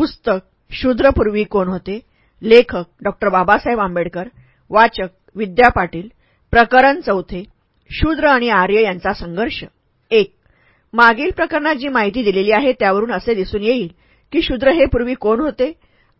पुस्तक शूद्रपूर्वी कोण होते? लेखक डॉक्टर बाबासाहेब आंबेडकर वाचक विद्या पाटील प्रकरण चौथे शूद्र आणि आर्य यांचा संघर्ष. एक मागील प्रकरणात जी माहिती दिलेली आहे त्यावरून असे दिसून येईल की शूद्र हे पूर्वी कोण होते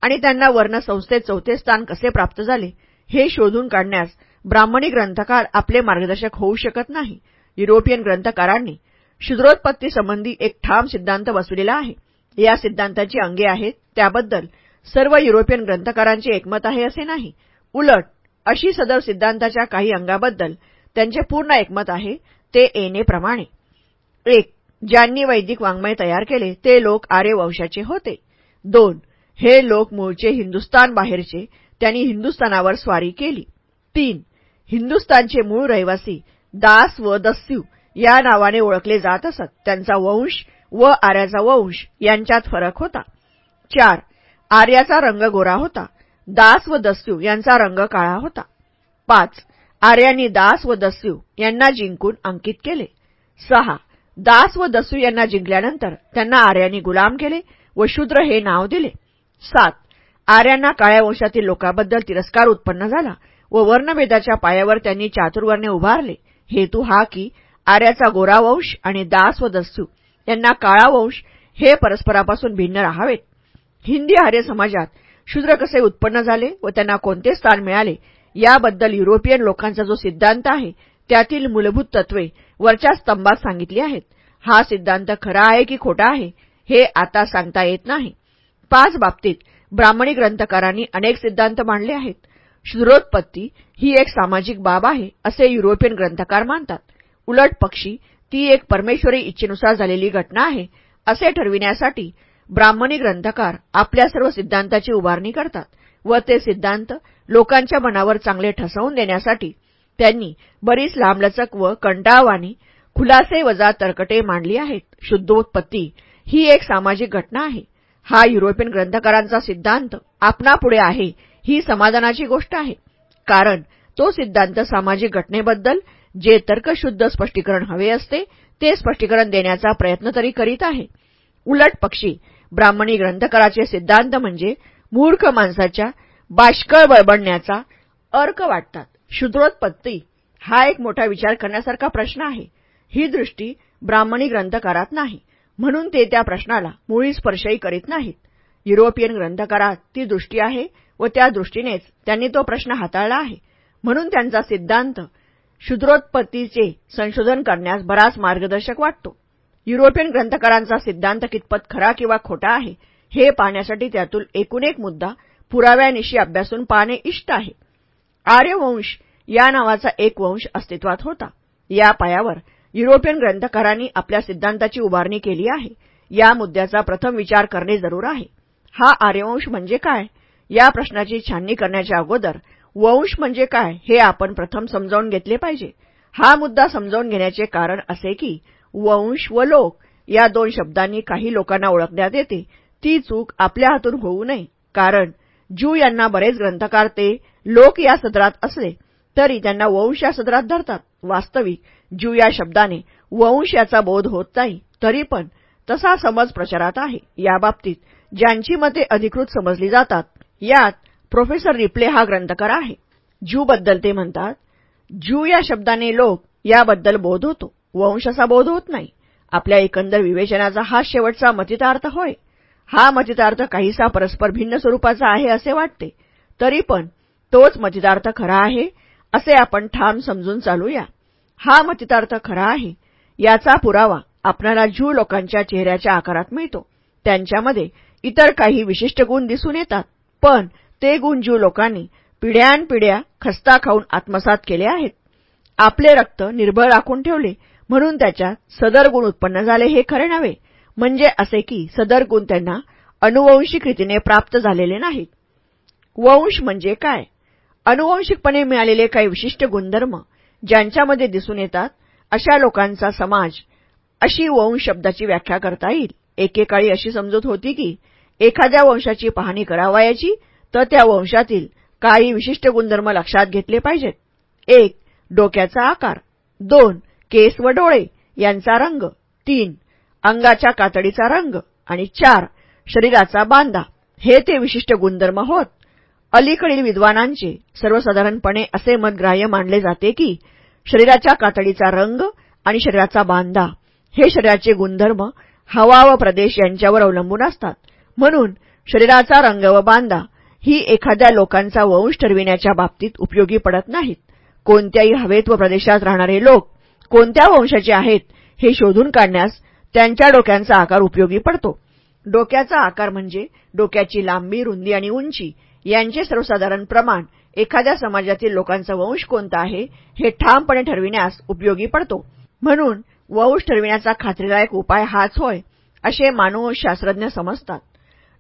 आणि त्यांना वर्णसंस्थेत चौथे स्थान कसे प्राप्त झाले हे शोधून काढण्यास ब्राह्मणी ग्रंथकार आपले मार्गदर्शक होऊ शकत नाही. युरोपियन ग्रंथकारांनी शूद्रोत्पत्तीसंबंधी एक ठाम सिद्धांत बसविलेला आहे. या सिद्धांताची अंगे आहेत. त्याबद्दल सर्व युरोपियन ग्रंथकारांचे एकमत आहे असे नाही. उलट अशी सदर सिद्धांताच्या काही अंगाबद्दल त्यांचे पूर्ण एकमत आहे ते येणेप्रमाणे एक ज्यांनी वैदिक वाङ्मय तयार केले ते लोक आर्य वंशाचे होते. दोन हे लोक मूळचे हिंदुस्तान बाहेरचे त्यांनी हिंदुस्थानावर स्वारी केली. तीन हिंदुस्तानचे मूळ रहिवासी दास व दस्यू या नावाने ओळखले जात असत. त्यांचा वंश व आर्याचा वंश यांच्यात फरक होता. चार आर्याचा रंग गोरा होता. दास व दस्यू यांचा रंग काळा होता. पाच आर्यांनी दास व दस्यू यांना जिंकून अंकित केले. सहा दास व दस्यू यांना जिंकल्यानंतर त्यांना आर्यांनी गुलाम केले व शूद्र हे नाव दिले. सात आर्यांना काळ्या वंशातील लोकांबद्दल तिरस्कार उत्पन्न झाला व वर्णभेदाच्या पायावर त्यांनी चातुर्वर्णे उभारले. हेतू हा की आर्याचा गोरा वंश आणि दास व दस्यू यांना काळा वंश हे परस्परापासून भिन्न राहावेत. हिंदी आर्य समाजात शूद्र कसे उत्पन्न झाले व त्यांना कोणते स्थान मिळाले याबद्दल युरोपियन लोकांचा जो सिद्धांत आहे त्यातील मूलभूत तत्वे वरच्या स्तंभात सांगितली आहेत. हा सिद्धांत खरा आहे की खोटा आहे हे आता सांगता येत नाही. पाच बाबतीत ब्राह्मणी ग्रंथकारांनी अनेक सिद्धांत मांडले आहेत. शूद्रोत्पत्ती ही एक सामाजिक बाब आहे असे युरोपियन ग्रंथकार मानतात. उलट पक्षी ती एक परमेश्वरी इच्छेनुसार झालेली घटना आहे असे ठरविण्यासाठी ब्राह्मणी ग्रंथकार आपल्या सर्व सिद्धांताची उभारणी करतात व ते सिद्धांत लोकांच्या मनावर चांगले ठसवून देण्यासाठी त्यांनी बरीच लांबलचक व कंटाळवाणी खुलासे वजा तर्कटे मांडली आहेत. शुद्धोत्पत्ती ही एक सामाजिक घटना आहे. हा युरोपियन ग्रंथकारांचा सिद्धांत आपणापुढे आहे ही समाधानाची गोष्ट आहे. कारण तो सिद्धांत सामाजिक घटनेबद्दल जे तर्कशुद्ध स्पष्टीकरण हवे असते ते स्पष्टीकरण देण्याचा प्रयत्न तरी करीत आहे. उलट पक्षी ब्राह्मणी ग्रंथकाराचे सिद्धांत म्हणजे मूर्ख माणसाच्या बाष्कळ बळबडण्याचा अर्क वाटतात. शूद्रोत्पत्ती हा एक मोठा विचार करण्यासारखा प्रश्न आहे. ही दृष्टी ब्राह्मणी ग्रंथकारात नाही म्हणून ते त्या प्रश्नाला मुळी स्पर्शही करीत नाहीत. युरोपियन ग्रंथकारात ती दृष्टी आहे व त्या दृष्टीनेच त्यांनी तो प्रश्न हाताळला आहे. म्हणून त्यांचा सिद्धांत शूद्रोत्पत्तीचे संशोधन करण्यास बराच मार्गदर्शक वाटतो. युरोपियन ग्रंथकारांचा सिद्धांत कितपत खरा किंवा खोटा आहे हे पाहण्यासाठी त्यातून एकूण एक मुद्दा पुराव्यानिशी अभ्यासून पाहणे इष्ट आहे. आर्यवंश या नावाचा एक वंश अस्तित्वात होता. या पायावर युरोपियन ग्रंथकारांनी आपल्या सिद्धांताची उभारणी केली आहे. या मुद्द्याचा प्रथम विचार करणे जरूर आहे. हा आर्यवंश म्हणजे काय? या प्रश्नाची छाननी करण्याच्या अगोदर वंश म्हणजे काय हे आपण प्रथम समजावून घेतले पाहिजे. हा मुद्दा समजावून घेण्याचे कारण असे की वंश व लोक या दोन शब्दांनी काही लोकांना ओळखण्यात येते. ती चूक आपल्या हातून होऊ नये. कारण ज्यू यांना बरेच ग्रंथकार ते लोक या सदरात असले तरी त्यांना वंश या सदरात धरतात. वास्तविक ज्यू या शब्दाने वंश याचा बोध होत नाही तरी पण तसा समज प्रचारात आहे. याबाबतीत ज्यांची मते अधिकृत समजली जातात यात प्रोफेसर रिप्ले हा ग्रंथकार आहे. ज्यूबद्दल ते म्हणतात ज्यू या शब्दाने लोक याबद्दल बोध होतो. वंश असा बोध होत नाही. आपल्या एकंदर विवेचनाचा हा शेवटचा मतितार्थ होय. हा मतितार्थ काहीसा परस्पर भिन्न स्वरूपाचा आहे असे वाटते. तरी पण तोच मतितार्थ खरा आहे असे आपण ठाम समजून चालूया. हा मतितार्थ खरा आहे. याचा पुरावा आपल्याला ज्यू लोकांच्या चेहऱ्याच्या आकारात मिळतो. त्यांच्यामध्ये इतर काही विशिष्ट गुण दिसून येतात. पण ते गुण ज्यू लोकांनी पिढ्यानपिढ्या खस्ता खाऊन आत्मसात केले आहेत. आपले रक्त निर्भळ राखून ठेवले म्हणून त्याच्यात सदर गुण उत्पन्न झाले हे खरे नव्हे. म्हणजे असे की सदर गुण त्यांना अनुवंशिक रीतीने प्राप्त झालेले नाहीत. वंश म्हणजे काय? अनुवंशिकपणे मिळालेले काही विशिष्ट गुणधर्म ज्यांच्यामध्ये दिसून येतात अशा लोकांचा समाज अशी वंश शब्दाची व्याख्या करता येईल. एकेकाळी अशी समजूत होती की एखाद्या वंशाची पाहणी करावायाची तर त्या वंशातील काही विशिष्ट गुणधर्म लक्षात घेतले पाहिजेत. एक डोक्याचा आकार. दोन केस व डोळे यांचा रंग. तीन अंगाच्या कातडीचा रंग. आणि चार शरीराचा बांधा. हे ते विशिष्ट गुणधर्म होत. अलीकडील विद्वानांचे सर्वसाधारणपणे असे मत ग्राह्य मानले जाते की शरीराच्या कातडीचा रंग आणि शरीराचा बांधा हे शरीराचे गुणधर्म हवा व प्रदेश यांच्यावर अवलंबून असतात. म्हणून शरीराचा रंग व बांधा ही एखाद्या लोकांचा वंश ठरविण्याच्या बाबतीत उपयोगी पडत नाहीत. कोणत्याही हवेत व प्रदेशात राहणारे लोक कोणत्या वंशाचे आहेत हे शोधून काढण्यास त्यांच्या डोक्यांचा आकार उपयोगी पडतो. डोक्याचा आकार म्हणजे डोक्याची लांबी रुंदी आणि उंची यांचे सर्वसाधारण प्रमाण एखाद्या समाजातील लोकांचा वंश कोणता आहे हे ठामपणे ठरविण्यास उपयोगी पडतो. म्हणून वंश ठरविण्याचा खात्रीदायक उपाय हाच होय असे मानवशास्त्रज्ञ समजतात.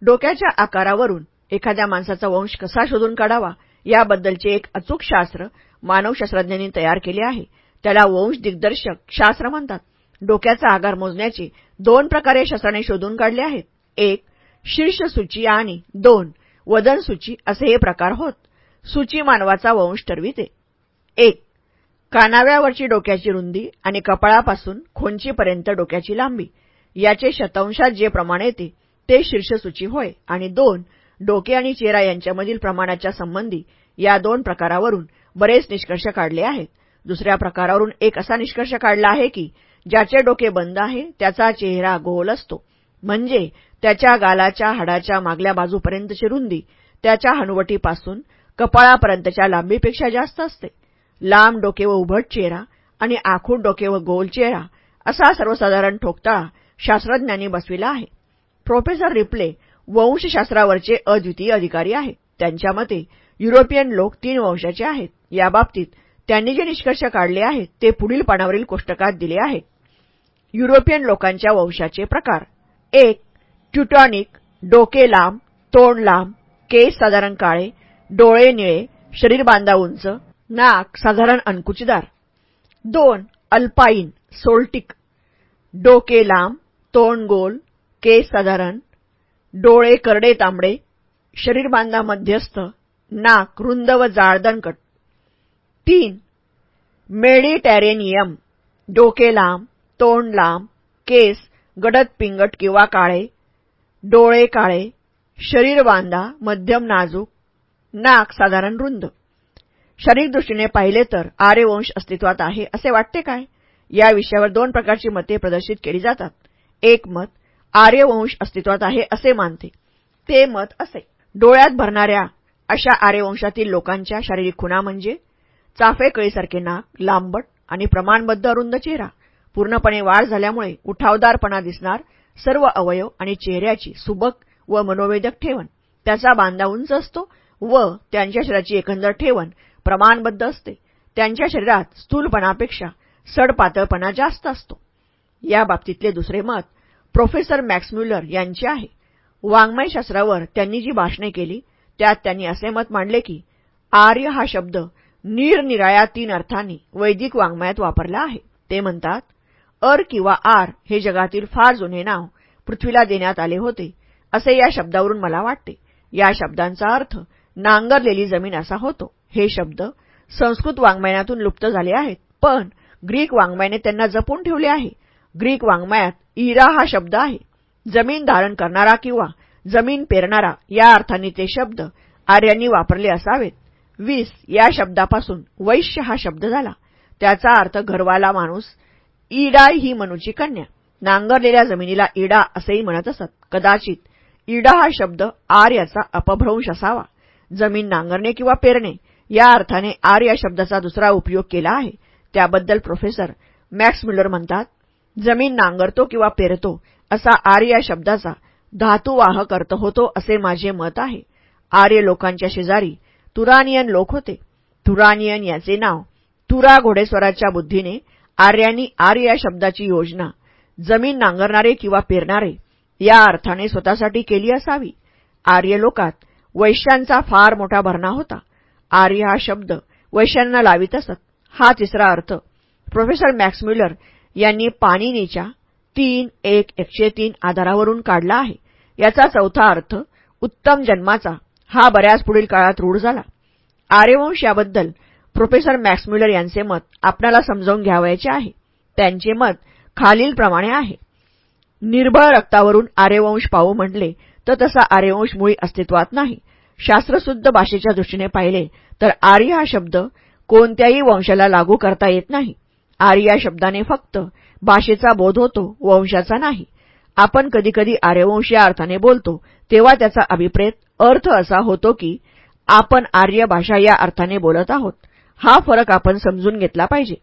डोक्याच्या आकारावरून एखाद्या माणसाचा वंश कसा शोधून काढावा याबद्दलचे एक अचूक शास्त्र मानवशास्त्रज्ञांनी तयार केले आहे. त्याला वंश दिग्दर्शक शास्त्र म्हणतात. डोक्याचा आकार मोजण्याचे दोन प्रकारे शास्त्राने शोधून काढले आहेत. एक शीर्ष सूची आणि दोन वदन सूची असे हे प्रकार होत. सूची मानवाचा वंश ठरविते. एक कानाव्यावरची डोक्याची रुंदी आणि कपाळापासून खोंचीपर्यंत डोक्याची लांबी. याचे शतांशात जे प्रमाण येते ते शीर्षसूची होय. आणि दोन डोके आणि चेहरा यांच्यामधील प्रमाणाच्या संबंधी या दोन प्रकारावरून बरेच निष्कर्ष काढले आहेत. दुसऱ्या प्रकारावरून एक असा निष्कर्ष काढला आहे की ज्याचे डोके बंद आहे त्याचा चेहरा गोल असतो. म्हणजे त्याच्या गालाच्या हाडाच्या मागल्या बाजूपर्यंतची रुंदी त्याच्या हनुवटीपासून कपाळापर्यंतच्या लांबीपेक्षा जास्त असते. लांब डोके व उभट चेहरा आणि आखूड डोके व गोल चेहरा असा सर्वसाधारण ठोकताळा शास्त्रज्ञांनी बसविला आहे. प्रोफेसर रिप्ले वंशशास्त्रावरचे अद्वितीय अधिकारी आहेत. त्यांच्या मते युरोपियन लोक तीन वंशाचे आहेत. याबाबतीत त्यांनी जे निष्कर्ष काढले आहेत ते पुढील पानावरील कोष्टकात दिले आहेत. युरोपियन लोकांच्या वंशाचे प्रकार. एक ट्युटॉनिक डोके लांब तोंड लांब केस साधारण काळे डोळे निळे शरीर बांधा उंच नाक साधारण अणकुचदार दोन अल्पाईन सोल्टिक. डोके लांब तोंड गोल केस साधारण डोळे करडे तांबडे शरीर बांधा मध्यस्थ नाक रुंद व जाळ दणकट तीन मेडिटॅरेनियम डोके लांब तोंड लांब केस गडद पिंगट किंवा काळे डोळे काळे शरीर बांधा मध्यम नाजूक नाक साधारण रुंद. शारीरिक दृष्टीने पाहिले तर आर्यवंश अस्तित्वात आहे असे वाटते काय? या विषयावर दोन प्रकारची मते प्रदर्शित केली जातात. एक मत आर्यवंश अस्तित्वात आहे असे मानते. ते मत असे. डोळ्यात भरणाऱ्या अशा आर्यवंशातील लोकांच्या शारीरिक खुणा म्हणजे चाफेकळीसारखे नाक लांबट आणि प्रमाणबद्ध अरुंद चेहरा. पूर्णपणे वाढ झाल्यामुळे उठावदारपणा दिसणार सर्व अवयव आणि चेहऱ्याची सुबक व मनोवेदक ठेवण. त्याचा बांधा उंच असतो व त्यांच्या शरीराची एकंदर ठेवण प्रमाणबद्ध असते. त्यांच्या शरीरात स्थूलपणापेक्षा सडपातळपणा जास्त असतो. या बाबतीतले दुसरे मत प्रोफेसर मॅक्सम्युलर यांचे आहे. वाङ्मयशास्त्रावर त्यांनी जी भाषणे केली त्यात त्यांनी असे मत मांडले की आर्य हा शब्द निरनिराळ्या तीन अर्थांनी वैदिक वाङ्मयात वापरला आहे. ते म्हणतात अर किंवा आर हे जगातील फार जुने नाव पृथ्वीला देण्यात आले होते असे या शब्दावरून मला वाटते. या शब्दांचा अर्थ नांगरलेली जमीन असा होतो. हे शब्द संस्कृत वाङ्मयातून लुप्त झाले आहेत. पण ग्रीक वाङ्मयाने त्यांना जपून ठेवले आहे. ग्रीक वाङ्मयात इरा हा शब्द आहे. जमीन धारण करणारा किंवा जमीन पेरणारा या अर्थाने ते शब्द आर्यांनी वापरले असावेत. वीस या शब्दापासून वैश्य हा शब्द झाला. त्याचा अर्थ घरवाला माणूस इडा ही मनूची कन्या. नांगरलेल्या जमिनीला इडा असेही म्हणत असत. कदाचित इडा हा शब्द आर्याचा अपभ्रंश असावा. जमीन नांगरणे किंवा पेरणे या अर्थाने आर या शब्दाचा दुसरा उपयोग केला आहे. त्याबद्दल प्रोफेसर मॅक्स म्युलर म्हणतात जमीन नांगरतो किंवा पेरतो असा आर्य या शब्दाचा धातुवाहक अर्थ होतो असे माझे मत आहे. आर्य लोकांच्या शेजारी तुरानियन लोक होते. तुरानियन याचे नाव तुरा घोडेस्वराच्या बुद्धीने आर्यांनी आर्य या शब्दाची योजना जमीन नांगरणारे किंवा पेरणारे या अर्थाने स्वतःसाठी केली असावी. आर्य लोकात वैश्यांचा फार मोठा भरणा होता. आर्य हा शब्द वैश्यांना लावित असत. हा तिसरा अर्थ प्रोफेसर मॅक्सम्युलर यांनी पाणिनीच्या तीन एक एकशे तीन आधारावरून काढला आहे. याचा चौथा अर्थ उत्तम जन्माचा हा बऱ्याच पुढील काळात रूढ झाला. आर्यवंश याबद्दल प्रोफेसर मॅक्सम्युलर यांचे मत आपल्याला समजावून घ्यावायचे आहे. त्यांचे मत खालीलप्रमाणे आहे. निर्भळ रक्तावरून आर्यवंश पाहू म्हटले तर तसा आर्यवंश मुळी अस्तित्वात नाही. शास्त्रशुद्ध भाषेच्या दृष्टीने पाहिले तर आर्य हा शब्द कोणत्याही वंशाला लागू करता येत नाही. आर्य या शब्दाने फक्त भाषेचा बोध होतो वंशाचा नाही. आपण कधीकधी आर्यवंश या अर्थाने बोलतो तेव्हा त्याचा अभिप्रेत अर्थ असा होतो की आपण आर्य भाषा या अर्थाने बोलत आहोत. हा फरक आपण समजून घेतला पाहिजे.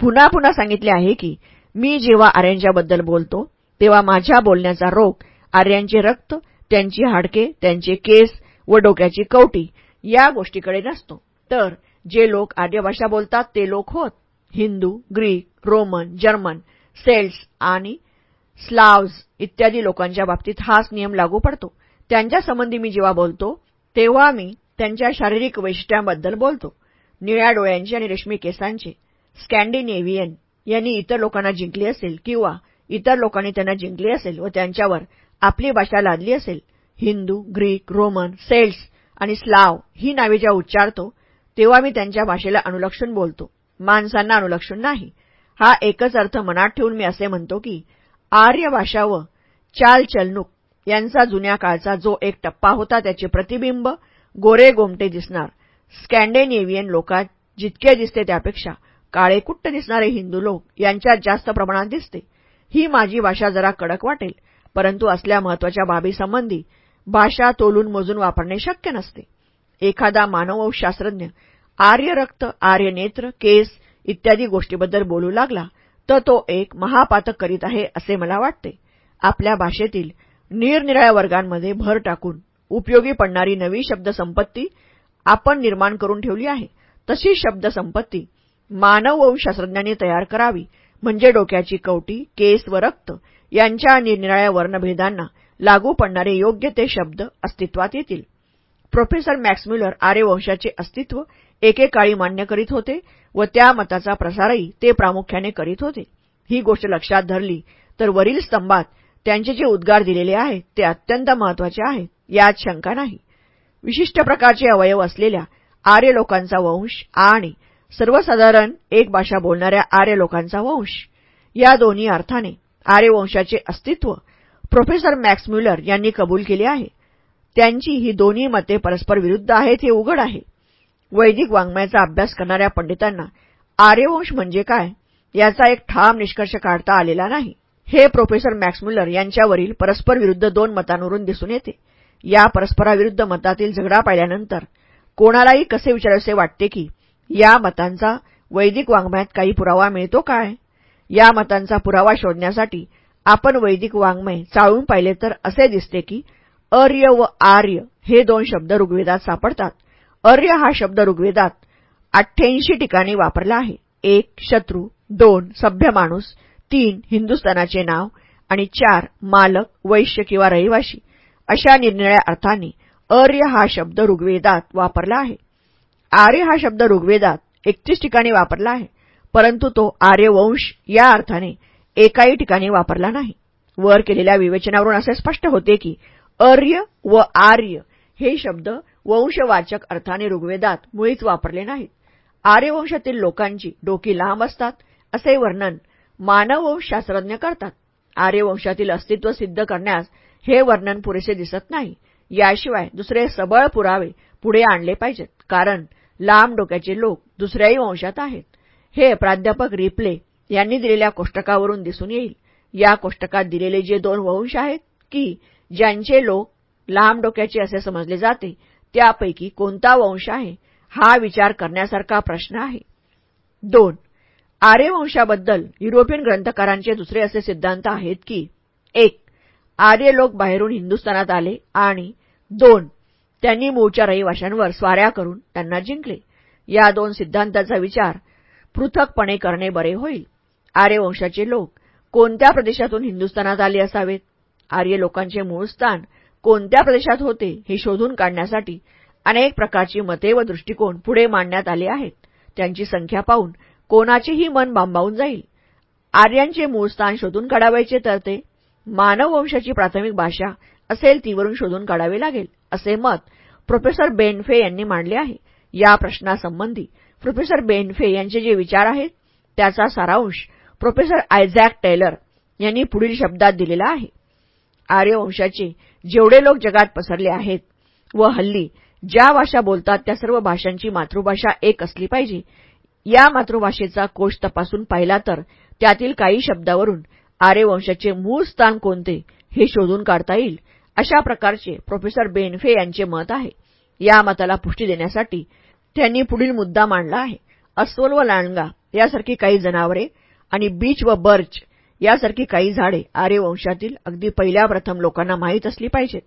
पुन्हा पुन्हा सांगितले आहे की मी जेव्हा आर्यांच्याबद्दल बोलतो तेव्हा माझ्या बोलण्याचा रोग आर्यांचे रक्त त्यांची हाडके त्यांचे केस व डोक्याची कवटी या गोष्टीकडे नसतो. तर जे लोक आर्यभाषा बोलतात ते लोक होत. Hindu Greek Roman German Celts आणि स्लाव्ज इत्यादी लोकांच्या बाबतीत हाच नियम लागू पडतो. त्यांच्यासंबंधी मी जेव्हा बोलतो तेव्हा मी त्यांच्या शारीरिक वैशिष्ट्यांबद्दल बोलतो. निळ्या डोळ्यांचे आणि रेशमी केसांचे. स्कॅन्डिनेव्हियन यांनी इतर लोकांना जिंकले असेल किंवा इतर लोकांनी त्यांना जिंकले असेल व त्यांच्यावर आपली भाषा लादली असेल हिंदू ग्रीक रोमन सेल्स आणि स्लाव ही नावे जेव्हा उच्चारतो तेव्हा मी त्यांच्या भाषेला अनुलक्षून बोलतो. माणसांना अनुलक्षून नाही. हा एकच अर्थ मनात ठेवून मी असे म्हणतो की आर्य भाषा व चालचलणूक यांचा जुन्या काळचा जो एक टप्पा होता त्याचे प्रतिबिंब गोरे गोमटे दिसणार. स्कॅन्डेनेव्हियन लोकात जितके दिसते त्यापेक्षा काळेकुट्ट दिसणारे हिंदू लोक यांच्यात जास्त प्रमाणात दिसते. ही माझी भाषा जरा कडक वाटेल परंतु असल्या महत्त्वाच्या बाबीसंबंधी भाषा तोलून मोजून वापरणे शक्य नसते. एखादा मानवशास्त्रज्ञ आर्य रक्त आर्य नेत्र केस इत्यादी गोष्टीबद्दल बोलू लागला तर तो एक महापातक करीत आहे असे मला वाटते. आपल्या भाषेतील निरनिराळ्या वर्गांमध्ये भर टाकून उपयोगी पडणारी नवी शब्दसंपत्ती आपण निर्माण करून ठेवली आहे. तशी शब्दसंपत्ती मानववंशशास्त्रज्ञांनी तयार करावी म्हणजे डोक्याची कवटी केस व रक्त यांच्या निरनिराळ्या वर्णभेदांना लागू पडणारे योग्य ते शब्द अस्तित्वात येतील. प्रोफेसर मॅक्सम्युलर आर्यवंशाचे अस्तित्व एकेकाळी मान्य करीत होते व त्या मताचा प्रसारही ते प्रामुख्याने करीत होते. ही गोष्ट लक्षात धरली तर वरील स्तंभात त्यांचे जे उद्गार दिलेले आहेत ते अत्यंत महत्त्वाचे आहेत यात शंका नाही. विशिष्ट प्रकारचे अवयव असलेल्या आर्य लोकांचा वंश आणि सर्वसाधारण एक भाषा बोलणाऱ्या आर्य लोकांचा वंश या दोन्ही अर्थाने आर्यवंशाचे अस्तित्व प्रोफेसर मॅक्स म्युलर यांनी कबूल केले आहे. त्यांची ही दोन्ही मते परस्पर विरुद्ध आहेत हे उघड आहे. वैदिक वाङ्मयाचा अभ्यास करणाऱ्या पंडितांना आर्यवंश म्हणजे काय याचा एक ठाम निष्कर्ष काढता आलेला नाही. हे प्रोफेसर मॅक्समुलर यांच्यावरील परस्पर विरुद्ध दोन मतांवरून दिसून येते. या परस्पराविरुद्ध मतातील झगडा पाहिल्यानंतर कोणालाही कसे विचारायचे वाटते की या मतांचा वैदिक वाङ्मयात काही पुरावा मिळतो काय? या मतांचा पुरावा शोधण्यासाठी आपण वैदिक वाङ्मय चाळून पाहिले तर असे दिसते की अर्य व आर्य हे दोन शब्द ऋग्वेदात सापडतात. अर्य हा शब्द ऋग्वेदात अठ्ठ्याऐंशी ठिकाणी वापरला आहे. एक शत्रू दोन सभ्य माणूस तीन हिंदुस्थानाचे नाव आणि चार मालक वैश्य किंवा रहिवाशी. अशा निरनिळ्या अर्थाने अर्य हा शब्द ऋग्वेदात वापरला आहे. आर्य हा शब्द ऋग्वेदात एकतीस ठिकाणी वापरला आहे परंतु तो आर्यवंश या अर्थाने एकाही ठिकाणी वापरला नाही. वर केलेल्या विवेचनावरून असे स्पष्ट होते की अर्य व आर्य हे शब्द वंशवाचक अर्थाने ऋग्वेदात मुळीच वापरले नाहीत. आर्यवंशातील लोकांची डोकी लांब असतात असे वर्णन मानववंशशास्त्रज्ञ करतात. आर्यवंशातील अस्तित्व सिद्ध करण्यास हे वर्णन पुरेसे दिसत नाही. याशिवाय दुसरे सबळ पुरावे पुढे आणले पाहिजेत कारण लांब डोक्याचे लोक दुसऱ्याही वंशात आहेत. हे प्राध्यापक रिप्ले यांनी दिलेल्या कोष्टकावरून दिसून येईल. या कोष्टकात दिलेले जे दोन वंश आहेत की ज्यांचे लोक लांब डोक्याचे असे समजले जाते त्यापैकी कोणता वंश आहे हा विचार करण्यासारखा प्रश्न आहे. दोन आर्यवंशाबद्दल युरोपियन ग्रंथकारांचे दुसरे असे सिद्धांत आहेत की एक आर्य लोक बाहेरून हिंदुस्थानात आले आणि दोन त्यांनी मूळच्या रहिवाशांवर स्वाऱ्या करून त्यांना जिंकले. या दोन सिद्धांताचा विचार पृथकपणे करणे बरे होईल. आर्यवंशाचे लोक कोणत्या प्रदेशातून हिंदुस्थानात आले असावेत? आर्य लोकांचे मूळ स्थान कोणत्या प्रदेशात होते हे शोधून काढण्यासाठी अनेक प्रकारची मते व दृष्टिकोन पुढे मांडण्यात आले आहेत. त्यांची संख्या पाहून कोणाचेही मन बांबावून जाईल. आर्यांचे मूळ स्थान शोधून काढावायचे तर ते मानववंशाची प्राथमिक भाषा असेल तीवरून शोधून काढावे लागेल असे मत प्रोफेसर बेनफे यांनी मांडले आहे. या प्रश्नासंबंधी प्रोफेसर बेनफे यांचे जे विचार आहेत त्याचा सारांश प्रोफेसर आयझॅक टेलर यांनी पुढील शब्दात दिलेला आहे. आर्यवंशाचे जेवढे लोक जगात पसरले आहेत व हल्ली ज्या भाषा बोलतात त्या सर्व भाषांची मातृभाषा एक असली पाहिजे. या मातृभाषेचा कोश तपासून पाहिला तर त्यातील काही शब्दावरून आर्यवंशाचे मूळ स्थान कोणते हे शोधून काढता येईल अशा प्रकारचे प्रोफेसर बेनफे यांचे मत आहे. या मताला पुष्टी देण्यासाठी त्यांनी पुढील मुद्दा मांडला आहे. अस्वल व लांडगा यासारखी काही जनावरे आणि बीच व बर्च यासारखी काही झाडे आर्यवंशातील अगदी पहिल्या प्रथम लोकांना माहीत असली पाहिजेत.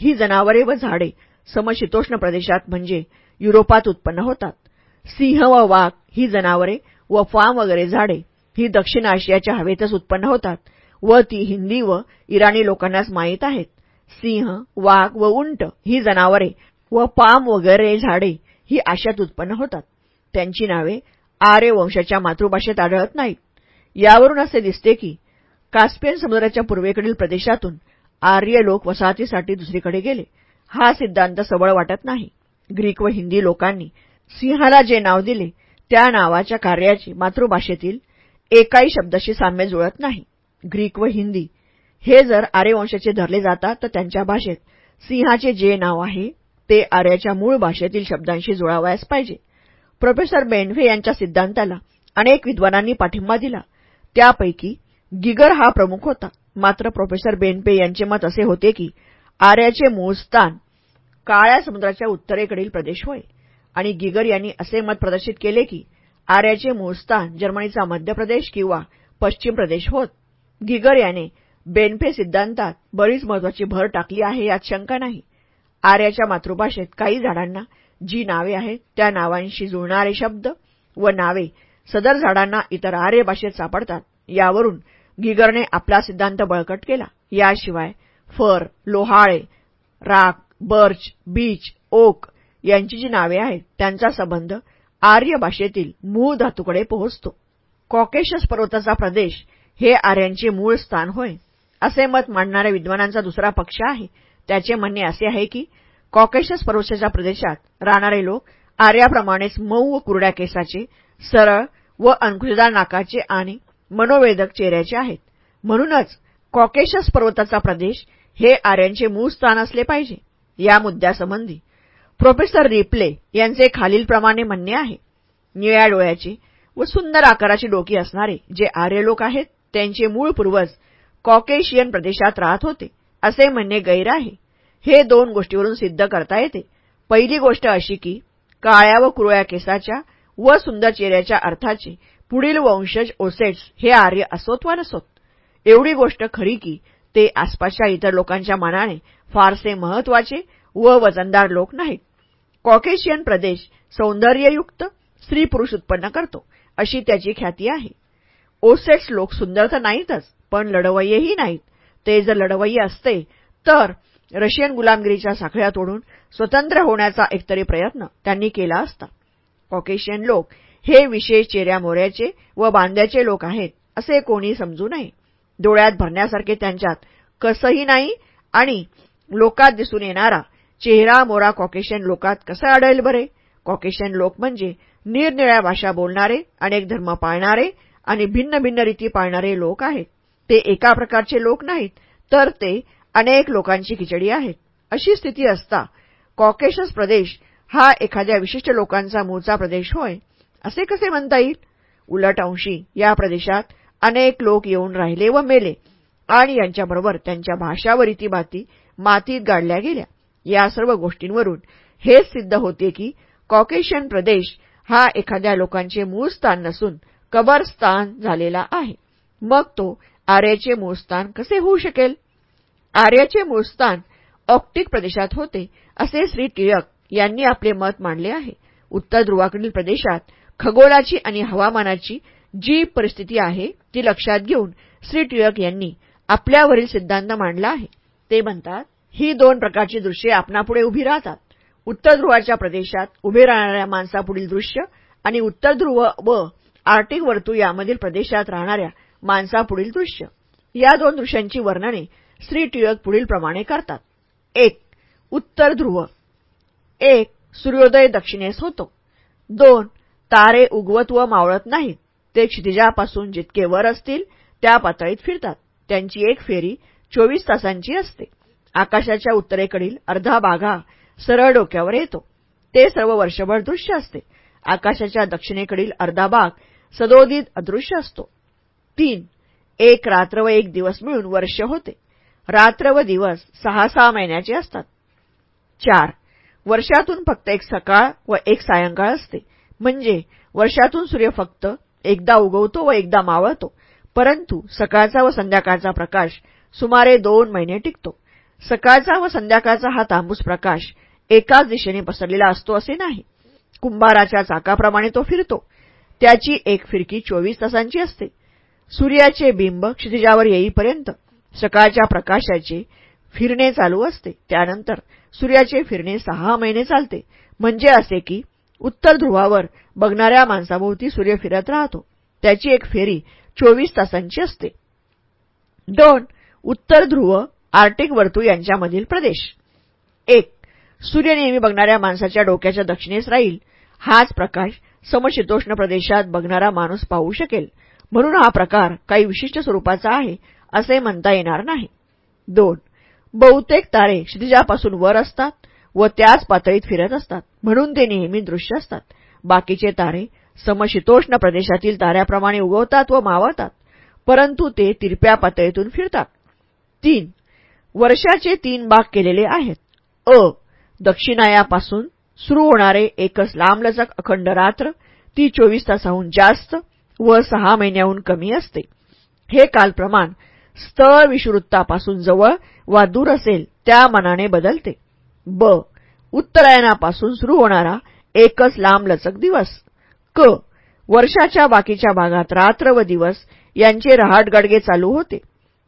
ही जनावरे व झाडे समशीतोष्ण प्रदेशात म्हणजे युरोपात उत्पन्न होतात. सिंह व वाघ ही जनावरे व फार्म वगैरे झाडे ही दक्षिण आशियाच्या हवेतच उत्पन्न होतात व ती हिंदी व इराणी लोकांनाच माहीत आहेत. सिंह वाघ व उंट ही जनावरे व पाम वगैरे झाडे ही आशियात उत्पन्न होतात. त्यांची नावे आर्य वंशाच्या मातृभाषेत आढळत नाहीत. यावरून असे दिसते की कास्पियन समुद्राच्या पूर्वेकडील प्रदेशातून आर्य लोक वसाहतीसाठी दुसरीकडे गेले. हा सिद्धांत सबळ वाटत नाही. ग्रीक व हिंदी लोकांनी सिंहाला जे नाव दिले त्या नावाच्या कार्याची मातृभाषेतील एकाही शब्दाशी साम्य जुळत नाही. ग्रीक व हिंदी हे जर आर्यवंशाचे धरले जातात तर त्यांच्या भाषेत सिंहाचे जे नाव आहे ते आर्याच्या मूळ भाषेतील शब्दांशी जुळावयास पाहिजे. प्रोफेसर बेनव्हे यांच्या सिद्धांताला अनेक विद्वानांनी पाठिंबा दिला. त्यापैकी गिगर हा प्रमुख होता. मात्र प्रोफेसर बेनपे यांचे मत असे होते की आर्याचे मूळ स्थान काळ्या समुद्राच्या उत्तरेकडील प्रदेश होय. आणि गिगर यांनी असे मत प्रदर्शित केले की आर्याचे मूळ स्थान जर्मनीचा मध्य प्रदेश किंवा पश्चिम प्रदेश होत. गिगर याने बेनफे सिद्धांतात बरीच महत्वाची भर टाकली आहे यात शंका नाही. आर्याच्या मातृभाषेत काही झाडांना जी नावे आहेत त्या नावांशी जुळणारे शब्द व नावे सदर झाडांना इतर आर्य भाषेत सापडतात. यावरून गिगरने आपला सिद्धांत बळकट केला. याशिवाय फर लोहाळे राख बर्च बीच ओक यांची जी नावे आहेत त्यांचा संबंध आर्य भाषेतील मूळ धातूकडे पोहोचतो. कॉकेशस पर्वताचा प्रदेश हे आर्यांचे मूळ स्थान होय. असे मत मांडणाऱ्या विद्वानांचा दुसरा पक्ष आहे. त्याचे म्हणणे असे आहे की कॉकेशस पर्वताच्या प्रदेशात राहणारे लोक आर्याप्रमाणेच मऊ व कुरड्या केसाचे सरळ व अंकुशदार नाकाचे आणि मनोवेदक चेहऱ्याचे आहेत. म्हणूनच कॉकेशस पर्वताचा प्रदेश हे आर्यांचे मूळ स्थान असले पाहिजे या मुद्द्यासंबंधी. प्रोफेसर रिप्ले यांचे खालीलप्रमाणे म्हणणे आहे. निळ्या डोळ्याचे व सुंदर आकाराची डोकी असणारे जे आर्य लोक आहेत त्यांचे मूळ पूर्वज कॉकेशियन प्रदेशात राहत होते असे म्हणणे गैर आहे. हे दोन गोष्टीवरून सिद्ध करता येते. पहिली गोष्ट अशी की काळ्या व कुरळ्या केसाच्या व सुंदर चेहऱ्याच्या अर्थाचे पुढील वंशज ओसेट्स हे आर्य असोत वा नसोत? एवढी गोष्ट खरी की ते आसपासच्या इतर लोकांच्या मनाने फारसे महत्त्वाचे व वजनदार लोक नाहीत. कॉकेशियन प्रदेश सौंदर्ययुक्त स्त्री पुरुष उत्पन्न करतो अशी त्याची ख्याती आहे. ओसेट्स लोक सुंदर तर नाहीतच पण लढवय्येही नाहीत. ते जर लढवय्ये असते तर रशियन गुलामगिरीच्या साखळ्या तोडून स्वतंत्र होण्याचा एकतरी प्रयत्न त्यांनी केला असता. कॉकेशियन लोक. हे विशेष चेहऱ्या मोऱ्याचे व बांध्याचे लोक आहेत असे कोणी समजू नये. डोळ्यात भरण्यासारखे त्यांच्यात कसंही नाही आणि लोकात दिसून येणारा चेहरा मोरा कॉकेशियन लोकात कसा आढळेल बरे? कॉकेशियन लोक म्हणजे निरनिळ्या भाषा बोलणारे अनेक धर्म पाळणारे आणि भिन्न भिन्न रीती पाळणारे लोक आहेत. ते एका प्रकारचे लोक नाहीत तर ते अनेक लोकांची खिचडी आहेत. अशी स्थिती असता कॉकेशस प्रदेश हा एखाद्या विशिष्ट लोकांचा मूळचा प्रदेश होय. असे कसे म्हणता येईल? उलट अंशी या प्रदेशात अनेक लोक येऊन राहिले व मेले आणि यांच्याबरोबर त्यांच्या भाषा व रीतीभाती मातीत गाडल्या गेल्या. या सर्व गोष्टींवरून हेच सिद्ध होते की कॉकेशियन प्रदेश हा एखाद्या लोकांचे मूळ स्थान नसून कबरस्थान झालेला आहे. मग तो आर्याचे मूळ स्थान कसे होऊ शकेल? आर्याचे मूळ स्थान ऑक्टिक प्रदेशात होते असे श्री टिळक यांनी आपले मत मांडले आहे. उत्तर ध्रुवाकडील प्रदेशात खगोलाची आणि हवामानाची जी परिस्थिती आहे ती लक्षात घेऊन श्री टिळक यांनी आपल्यावरील सिद्धांत मांडला आहे. ते म्हणतात ही दोन प्रकारची दृश्ये आपणापुढे उभी राहतात. उत्तर ध्रुवाच्या प्रदेशात उभे राहणाऱ्या माणसापुढील दृश्य आणि उत्तर ध्रुव व आर्टिक वर्तुळ यामधील प्रदेशात राहणाऱ्या माणसापुढील दृश्य. या दोन दृश्यांची वर्णने श्री टिळक पुढीलप्रमाणे करतात. एक उत्तर ध्रुव. एक सूर्योदय दक्षिणेस होतो. दोन तारे उगवत व मावळत नाहीत. ते क्षितिजापासून जितके वर असतील त्या पातळीत फिरतात. त्यांची एक फेरी चोवीस तासांची असते. आकाशाच्या उत्तरेकडील अर्धा बागा सरळ डोक्यावर येतो. ते सर्व वर्षभर दृश्य असते. आकाशाच्या दक्षिणेकडील अर्धा भाग सदोदित अदृश्य असतो. तीन एक रात्र व एक दिवस मिळून वर्ष होते. रात्र व दिवस सहा सहा महिन्याचे असतात. चार वर्षातून फक्त एक सकाळ व एक सायंकाळ असते. म्हणजे वर्षातून सूर्य फक्त एकदा उगवतो व एकदा मावळतो. परंतु सकाळचा व संध्याकाळचा प्रकाश सुमारे दोन महिने टिकतो. सकाळचा व संध्याकाळचा हा तांबूस प्रकाश एकाच दिशेने पसरलेला असतो असे नाही. कुंभाराच्या चाकाप्रमाणे तो फिरतो. त्याची एक फिरकी चोवीस तासांची असते. सूर्याचे बिंब क्षितिजावर येईपर्यंत सकाळच्या प्रकाशाचे फिरणे चालू असते. त्यानंतर सूर्याचे फिरणे सहा महिने चालते. म्हणजे असे की उत्तर ध्रुवावर बघणाऱ्या माणसाभोवती सूर्य फिरत राहतो. त्याची एक फेरी चोवीस तासांची असते. दोन उत्तर ध्रुव आर्टिक वर्तुळ यांच्यामधील प्रदेश. एक सूर्य नेहमी बघणाऱ्या माणसाच्या डोक्याच्या दक्षिणेस राहील. हाच प्रकाश समशीतोष्ण प्रदेशात बघणारा माणूस पाहू शकेल. म्हणून हा प्रकार काही विशिष्ट स्वरूपाचा आहे असे म्हणता येणार नाही. दोन बहुतेक तारे क्षितिजापासून वर असतात व त्याच पातळीत फिरत असतात. म्हणून ते नेहमी दृश्य असतात. बाकीचे तारे समशीतोष्ण प्रदेशातील ताऱ्याप्रमाणे उगवतात व मावळतात परंतु ते तिरप्या पातळीतून फिरतात. तीन. वर्षाचे तीन भाग केलेले आहेत. अ. दक्षिणायापासून सुरू होणारे एकच लांबलचक अखंड रात्र ती चोवीस तासाहून जास्त व सहा महिन्याहून कमी असते. हे कालप्रमाण स्थळ विषुवृत्तापासून जवळ वा दूर असेल त्या मनाने बदलते. ब. उत्तरायणापासून सुरू होणारा एकच लांबलचक दिवस. क. वर्षाच्या बाकीच्या भागात रात्र व दिवस यांचे रहाटगडगे चालू होते.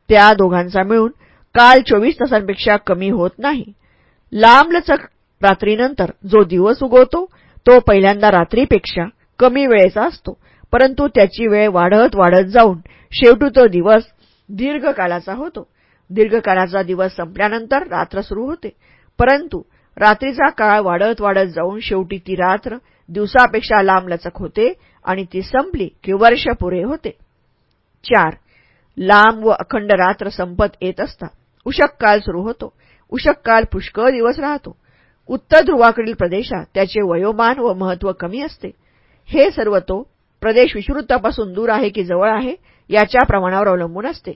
त्या दोघांचा मिळून काल चोवीस तासांपेक्षा कमी होत नाही. लांबलचक रात्रीनंतर जो दिवस उगवतो तो पहिल्यांदा रात्रीपेक्षा कमी वेळेचा असतो परंतु त्याची वेळ वाढत वाढत जाऊन शेवटी तो दिवस दीर्घकाळाचा होतो. दीर्घकाळाचा दिवस संपल्यानंतर रात्र सुरू होते. परंतु रात्रीचा काळ वाढत वाढत जाऊन शेवटी ती रात्र दिवसापेक्षा लांबलचक होते आणि ती संपली की वर्ष पुरे होते. चार. लांब व अखंड रात्र संपत येत असता. उशक काल सुरू होतो. उषककाळ काल पुष्कळ दिवस राहतो. उत्तर ध्रुवाकडील प्रदेशात त्याचे वयोमान व महत्त्व कमी असते. हे सर्व तो प्रदेश विषुवृत्तापासून दूर आहे की जवळ आहे? याच्या प्रमाणावर अवलंबून असते.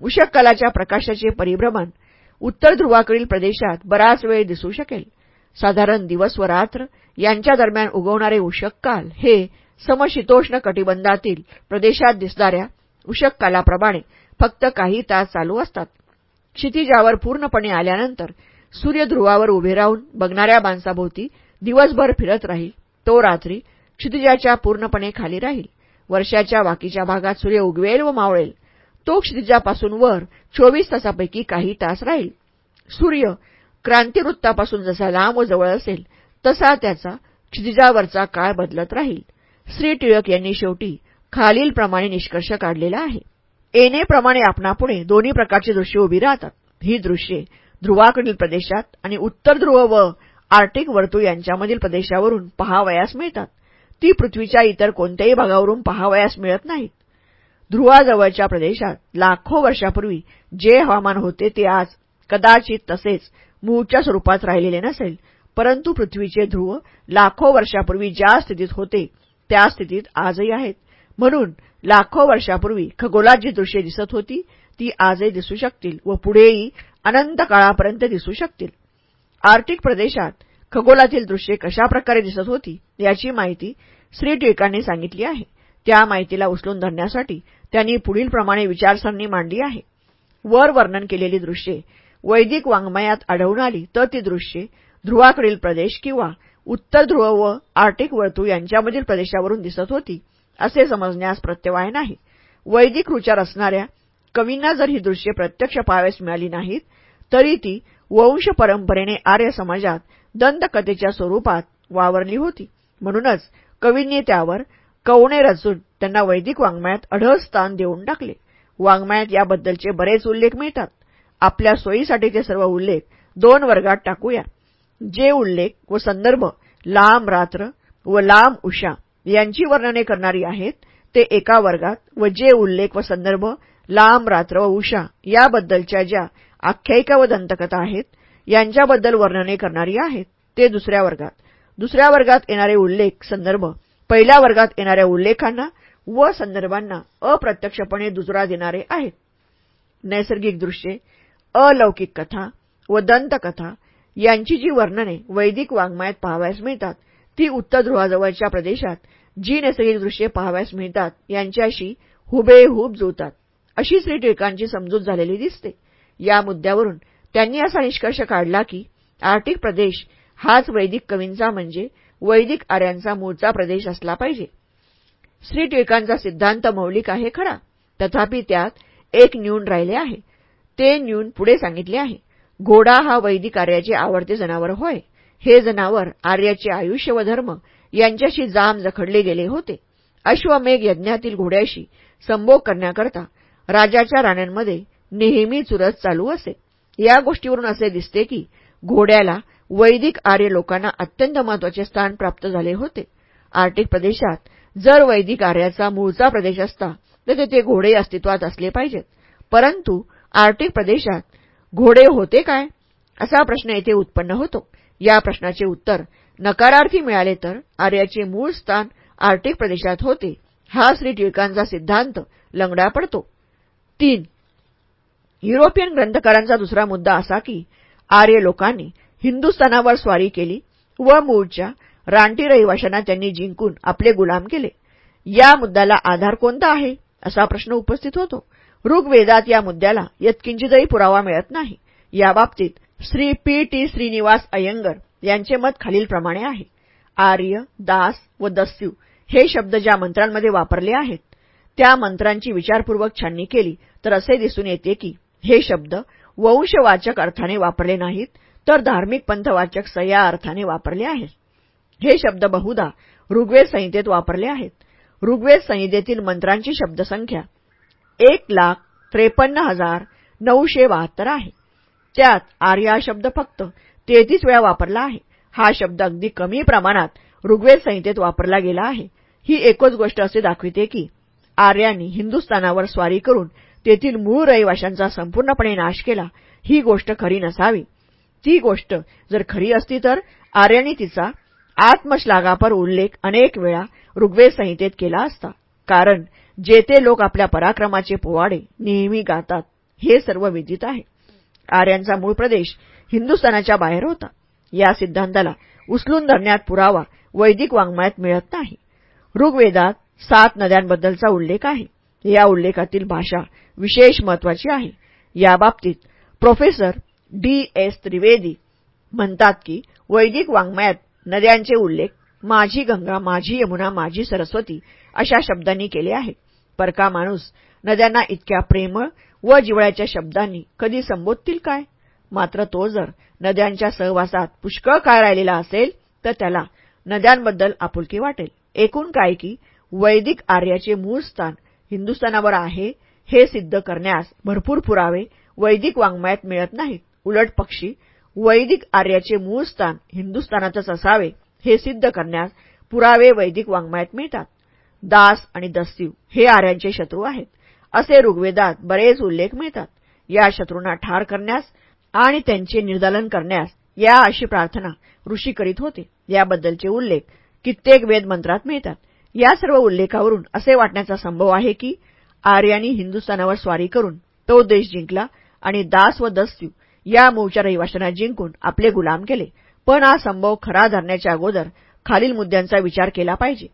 उषक कलाच्या प्रकाशाचे परिभ्रमण उत्तर ध्रुवाकडील प्रदेशात बराच वेळ दिसू शकेल. साधारण दिवस व रात्र यांच्या दरम्यान उगवणारे उषककाल हे समशीतोष्ण कटिबंधातील प्रदेशात दिसणाऱ्या उषककालाप्रमाणे फक्त काही तास चालू असतात. क्षितिजावर पूर्णपणे आल्यानंतर सूर्य ध्रुवावर उभे राहून बघणाऱ्या माणसाभोवती दिवसभर फिरत राहील. तो रात्री क्षितिजाच्या पूर्णपणे खाली राहील. वर्षाच्या बाकीच्या भागात सूर्य उगवेल व मावळेल. तो क्षितिजापासून वर चोवीस तासापैकी काही तास राहील. सूर्य क्रांतिवृत्तापासून जसा लांब व जवळ असेल तसा त्याचा क्षितिजावरचा काळ बदलत राहील. श्री टिळक यांनी शेवटी खालीलप्रमाणे निष्कर्ष काढलेला आहे. एनेप्रमाणे आपणापुढे दोन्ही प्रकारची दृश्ये उभी राहतात. ही दृश्ये ध्रुवाकडील प्रदेशात आणि उत्तर ध्रुव व आर्टिक वर्तुळ यांच्यामधील प्रदेशावरून पहावयास मिळतात. ती पृथ्वीच्या इतर कोणत्याही भागावरून पहावयास मिळत नाहीत. ध्रुवाजवळच्या प्रदेशात लाखो वर्षापूर्वी जे हवामान होते ते आज कदाचित तसेच मूळच्या स्वरूपात राहिलेले नसेल परंतु पृथ्वीचे ध्रुव लाखो वर्षापूर्वी ज्या स्थितीत होते त्या स्थितीत आजही आहेत. म्हणून लाखो वर्षापूर्वी खगोलात जी दृश्ये दिसत होती ती आजही दिसू शकतील व पुढेही अनंत काळापर्यंत दिसू शकतील. आर्टिक प्रदेशात खगोलातील दृश्ये कशा प्रकारे दिसत होती याची माहिती श्री टिळकांनी सांगितली आहे. त्या माहितीला उचलून धरण्यासाठी त्यांनी पुढीलप्रमाणे विचारसरणी मांडली आहे. वर वर्णन केलेली दृश्ये वैदिक वाङ्मयात आढळून आली तर ती दृश्ये ध्रुवाकडील प्रदेश किंवा उत्तर ध्रुव व आर्टिक वर्तुळ यांच्यामधील प्रदेशावरून दिसत होती असे समजण्यास प्रत्यवाय नाही. वैदिक रुचार असणाऱ्या कवींना जर ही दृश्ये प्रत्यक्ष पाहावेस मिळाली नाहीत तरी ती वंश परंपरेने आर्य समाजात दंतकथेच्या स्वरूपात वावरली होती. म्हणूनच कवींनी त्यावर कवणे रचून त्यांना वैदिक वाङ्मयात अढळ स्थान देऊन टाकले. वाङ्मयात याबद्दलचे बरेच उल्लेख मिळतात. आपल्या सोयीसाठी ते सर्व उल्लेख दोन वर्गात टाकूया. जे उल्लेख व संदर्भ लांब रात्र व लांब उषा यांची वर्णने करणारी आहेत ते एका वर्गात व जे उल्लेख व संदर्भ लांब रात्र व उषा याबद्दलच्या ज्या आख्यायिका व दंतकथा आहेत यांच्याबद्दल वर्णने करणारी आहेत. ते दुसऱ्या वर्गात. दुसऱ्या वर्गात येणारे उल्लेख संदर्भ. पहिल्या वर्गात येणाऱ्या उल्लेखांना व संदर्भांना अप्रत्यक्षपणे दुजरा देणारे आहेत. नैसर्गिक दृश्ये अलौकिक कथा व दंतकथा यांची जी वर्णने वैदिक वाङ्मयात पाहावयास मिळतात ती उत्तर ध्रुवाजवळच्या प्रदेशात जी नैसर्गिक दृश्ये पाहावयास मिळतात यांच्याशी हुबेहूब जुळतात. अशी श्री टिळकांची समजूत झालेली दिसते. या मुद्द्यावरून त्यांनी असा निष्कर्ष काढला की आर्टिक प्रदेश हाच वैदिक कवींचा म्हणजे वैदिक आर्यांचा मूळचा प्रदेश असला पाहिजे. श्री टिळकांचा सिद्धांत मौलिक आहे खरा. तथापि त्यात एक न्यून राहिले आहे. ते न्यून पुढे सांगितले आहे. घोडा हा वैदिक आर्याचे आवडते जनावर होय. हे जनावर आर्याचे आयुष्य व धर्म यांच्याशी जाम जखडले गेले होते. अश्वमेघ यज्ञातील घोड्याशी संभोग करण्याकरता राजाच्या राण्यांमध्ये नेहमी चुरस चालू असे. या गोष्टीवरून असे दिसते की घोड्याला वैदिक आर्य लोकांना अत्यंत महत्त्वाचे स्थान प्राप्त झाले होते. आर्टिक प्रदेशात जर वैदिक आर्याचा मूळचा प्रदेश असता तर तेथे घोडे अस्तित्वात असले पाहिजेत. परंतु आर्टिक प्रदेशात घोडे होते काय? असा प्रश्न येथे उत्पन्न होतो. या प्रश्नाचे उत्तर नकारार्थी मिळाले तर आर्याचे मूळ स्थान आर्टिक प्रदेशात होते. हा श्री टिळकांचा सिद्धांत लंगडा पडतो. तीन युरोपियन ग्रंथकारांचा दुसरा मुद्दा असा की आर्य लोकांनी हिंदुस्थानावर स्वारी केली व मूळच्या रानटी रहिवाशांना त्यांनी जिंकून आपले गुलाम केले. या मुद्द्याला आधार कोणता आहे असा प्रश्न उपस्थित होतो. ऋग्वेदात या मुद्द्याला यत्किंचितही पुरावा मिळत नाही. याबाबतीत श्री पी टी श्रीनिवास अय्यंगर यांचे मत खालीलप्रमाणे आहे. आर्य दास व दस्यू हे शब्द ज्या मंत्रांमध्ये वापरले आहेत त्या मंत्रांची विचारपूर्वक छाननी केली तर असे दिसून येते की हे शब्द वंशवाचक अर्थाने वापरले नाहीत तर धार्मिक पंथवाचक सया अर्थाने वापरले आहेत. हे शब्द बहुधा ऋग्वेद संहितेत वापरले आहेत. ऋग्वेद संहितेतील मंत्रांची शब्दसंख्या एक लाख त्रेपन्न हजार नऊशे बहात्तर आहे. त्यात आर्या शब्द फक्त तेहतीस वेळा वापरला आहे. हा शब्द अगदी कमी प्रमाणात ऋग्वेद संहितेत वापरला गेला आहे. ही एकच गोष्ट असे दाखविते की आर्यांनी हिंदुस्थानावर स्वारी करून तेथील मूळ रहिवाशांचा संपूर्णपणे नाश केला. ही गोष्ट खरी नसावी. ती गोष्ट जर खरी असती तर आर्यांनी तिचा आत्मश्लाघापर उल्लेख अनेक वेळा ऋग्वेद संहितेत केला असता. कारण जेथे लोक आपल्या पराक्रमाचे पोवाडे नेहमी गातात हे सर्व विदित आहे. आर्यांचा मूळ प्रदेश हिंदुस्थानाच्या बाहेर होता. या सिद्धांताला उचलून धरण्यात पुरावा वैदिक वाङ्मयात मिळत नाही. ऋग्वेदात सात नद्यांबद्दलचा उल्लेख आहे. या उल्लेखातील भाषा विशेष महत्वाची आहे. याबाबतीत प्रोफेसर डी एस त्रिवेदी म्हणतात की वैदिक वाङ्मयात नद्यांचे उल्लेख माझी गंगा माझी यमुना माझी सरस्वती अशा शब्दांनी केले आहे. परका माणूस नद्यांना इतक्या प्रेमळ व जिवळ्याच्या शब्दांनी कधी संबोधतील काय? मात्र तो जर नद्यांच्या सहवासात पुष्कळ काळ राहिलेला असेल तर त्याला नद्यांबद्दल आपुलकी वाटेल. एकूण काय की वैदिक आर्याचे मूळ स्थान हिंदुस्थानावर आहे हे सिद्ध करण्यास भरपूर पुरावे वैदिक वाङ्मयात मिळत नाहीत. उलट पक्षी वैदिक आर्याचे मूळ स्थान हिंदुस्थानातच असावे हे सिद्ध करण्यास पुरावे वैदिक वाङ्मयात मिळतात. दास आणि दस्यू हे आर्यांचे शत्रू आहेत. असे ऋग्वेदात बरेच उल्लेख मिळतात. या शत्रूंना ठार करण्यास आणि त्यांचे निर्दालन करण्यास या अशी प्रार्थना ऋषी करीत होते. याबद्दलचे उल्लेख कित्येक वेदमंत्रात मिळतात. या सर्व उल्लेखावरून असे वाटण्याचा संभव आहे की आर्यांनी हिंदुस्थानावर स्वारी करून तो देश जिंकला आणि दास व दस्यू या मूळच्या रहिवाशांना जिंकून आपले गुलाम केले. पण हा संभव खरा धरण्याच्या अगोदर खालील मुद्द्यांचा विचार केला पाहिजे.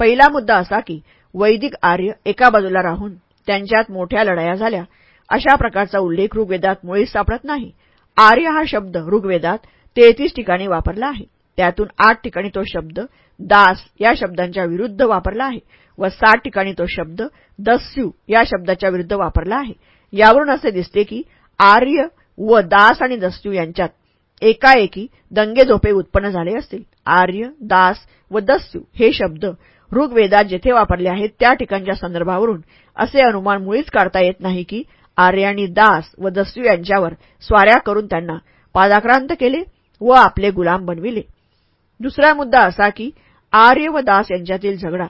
पहिला मुद्दा असा की वैदिक आर्य एका बाजूला राहून त्यांच्यात मोठ्या लढाया झाल्या. अशा प्रकारचा उल्लेख ऋग्वेदात मुळीच सापडत नाही. आर्य हा शब्द ऋग्वेदात तेहतीस ठिकाणी वापरला आहे. त्यातून आठ ठिकाणी तो शब्द दास या शब्दांच्या विरुद्ध वापरला आहे. व सात ठिकाणी तो शब्द दस्यू या शब्दाच्या विरुद्ध वापरला आहे. यावरून असे दिसते की आर्य व दास आणि दस्यू यांच्यात एकाएकी दंगेधोपे उत्पन्न झाले असतील. आर्य दास व दस्यू हे शब्द ऋग्वेदात जेथे वापरले आहेत त्या ठिकाणच्या संदर्भावरून असे अनुमान मुळीच काढता येत नाही की आर्यांनी दास व दस्यू यांच्यावर स्वाऱ्या करून त्यांना पादाक्रांत केले व आपले गुलाम बनविले. दुसरा मुद्दा असा की आर्य व दास यांच्यातील झगडा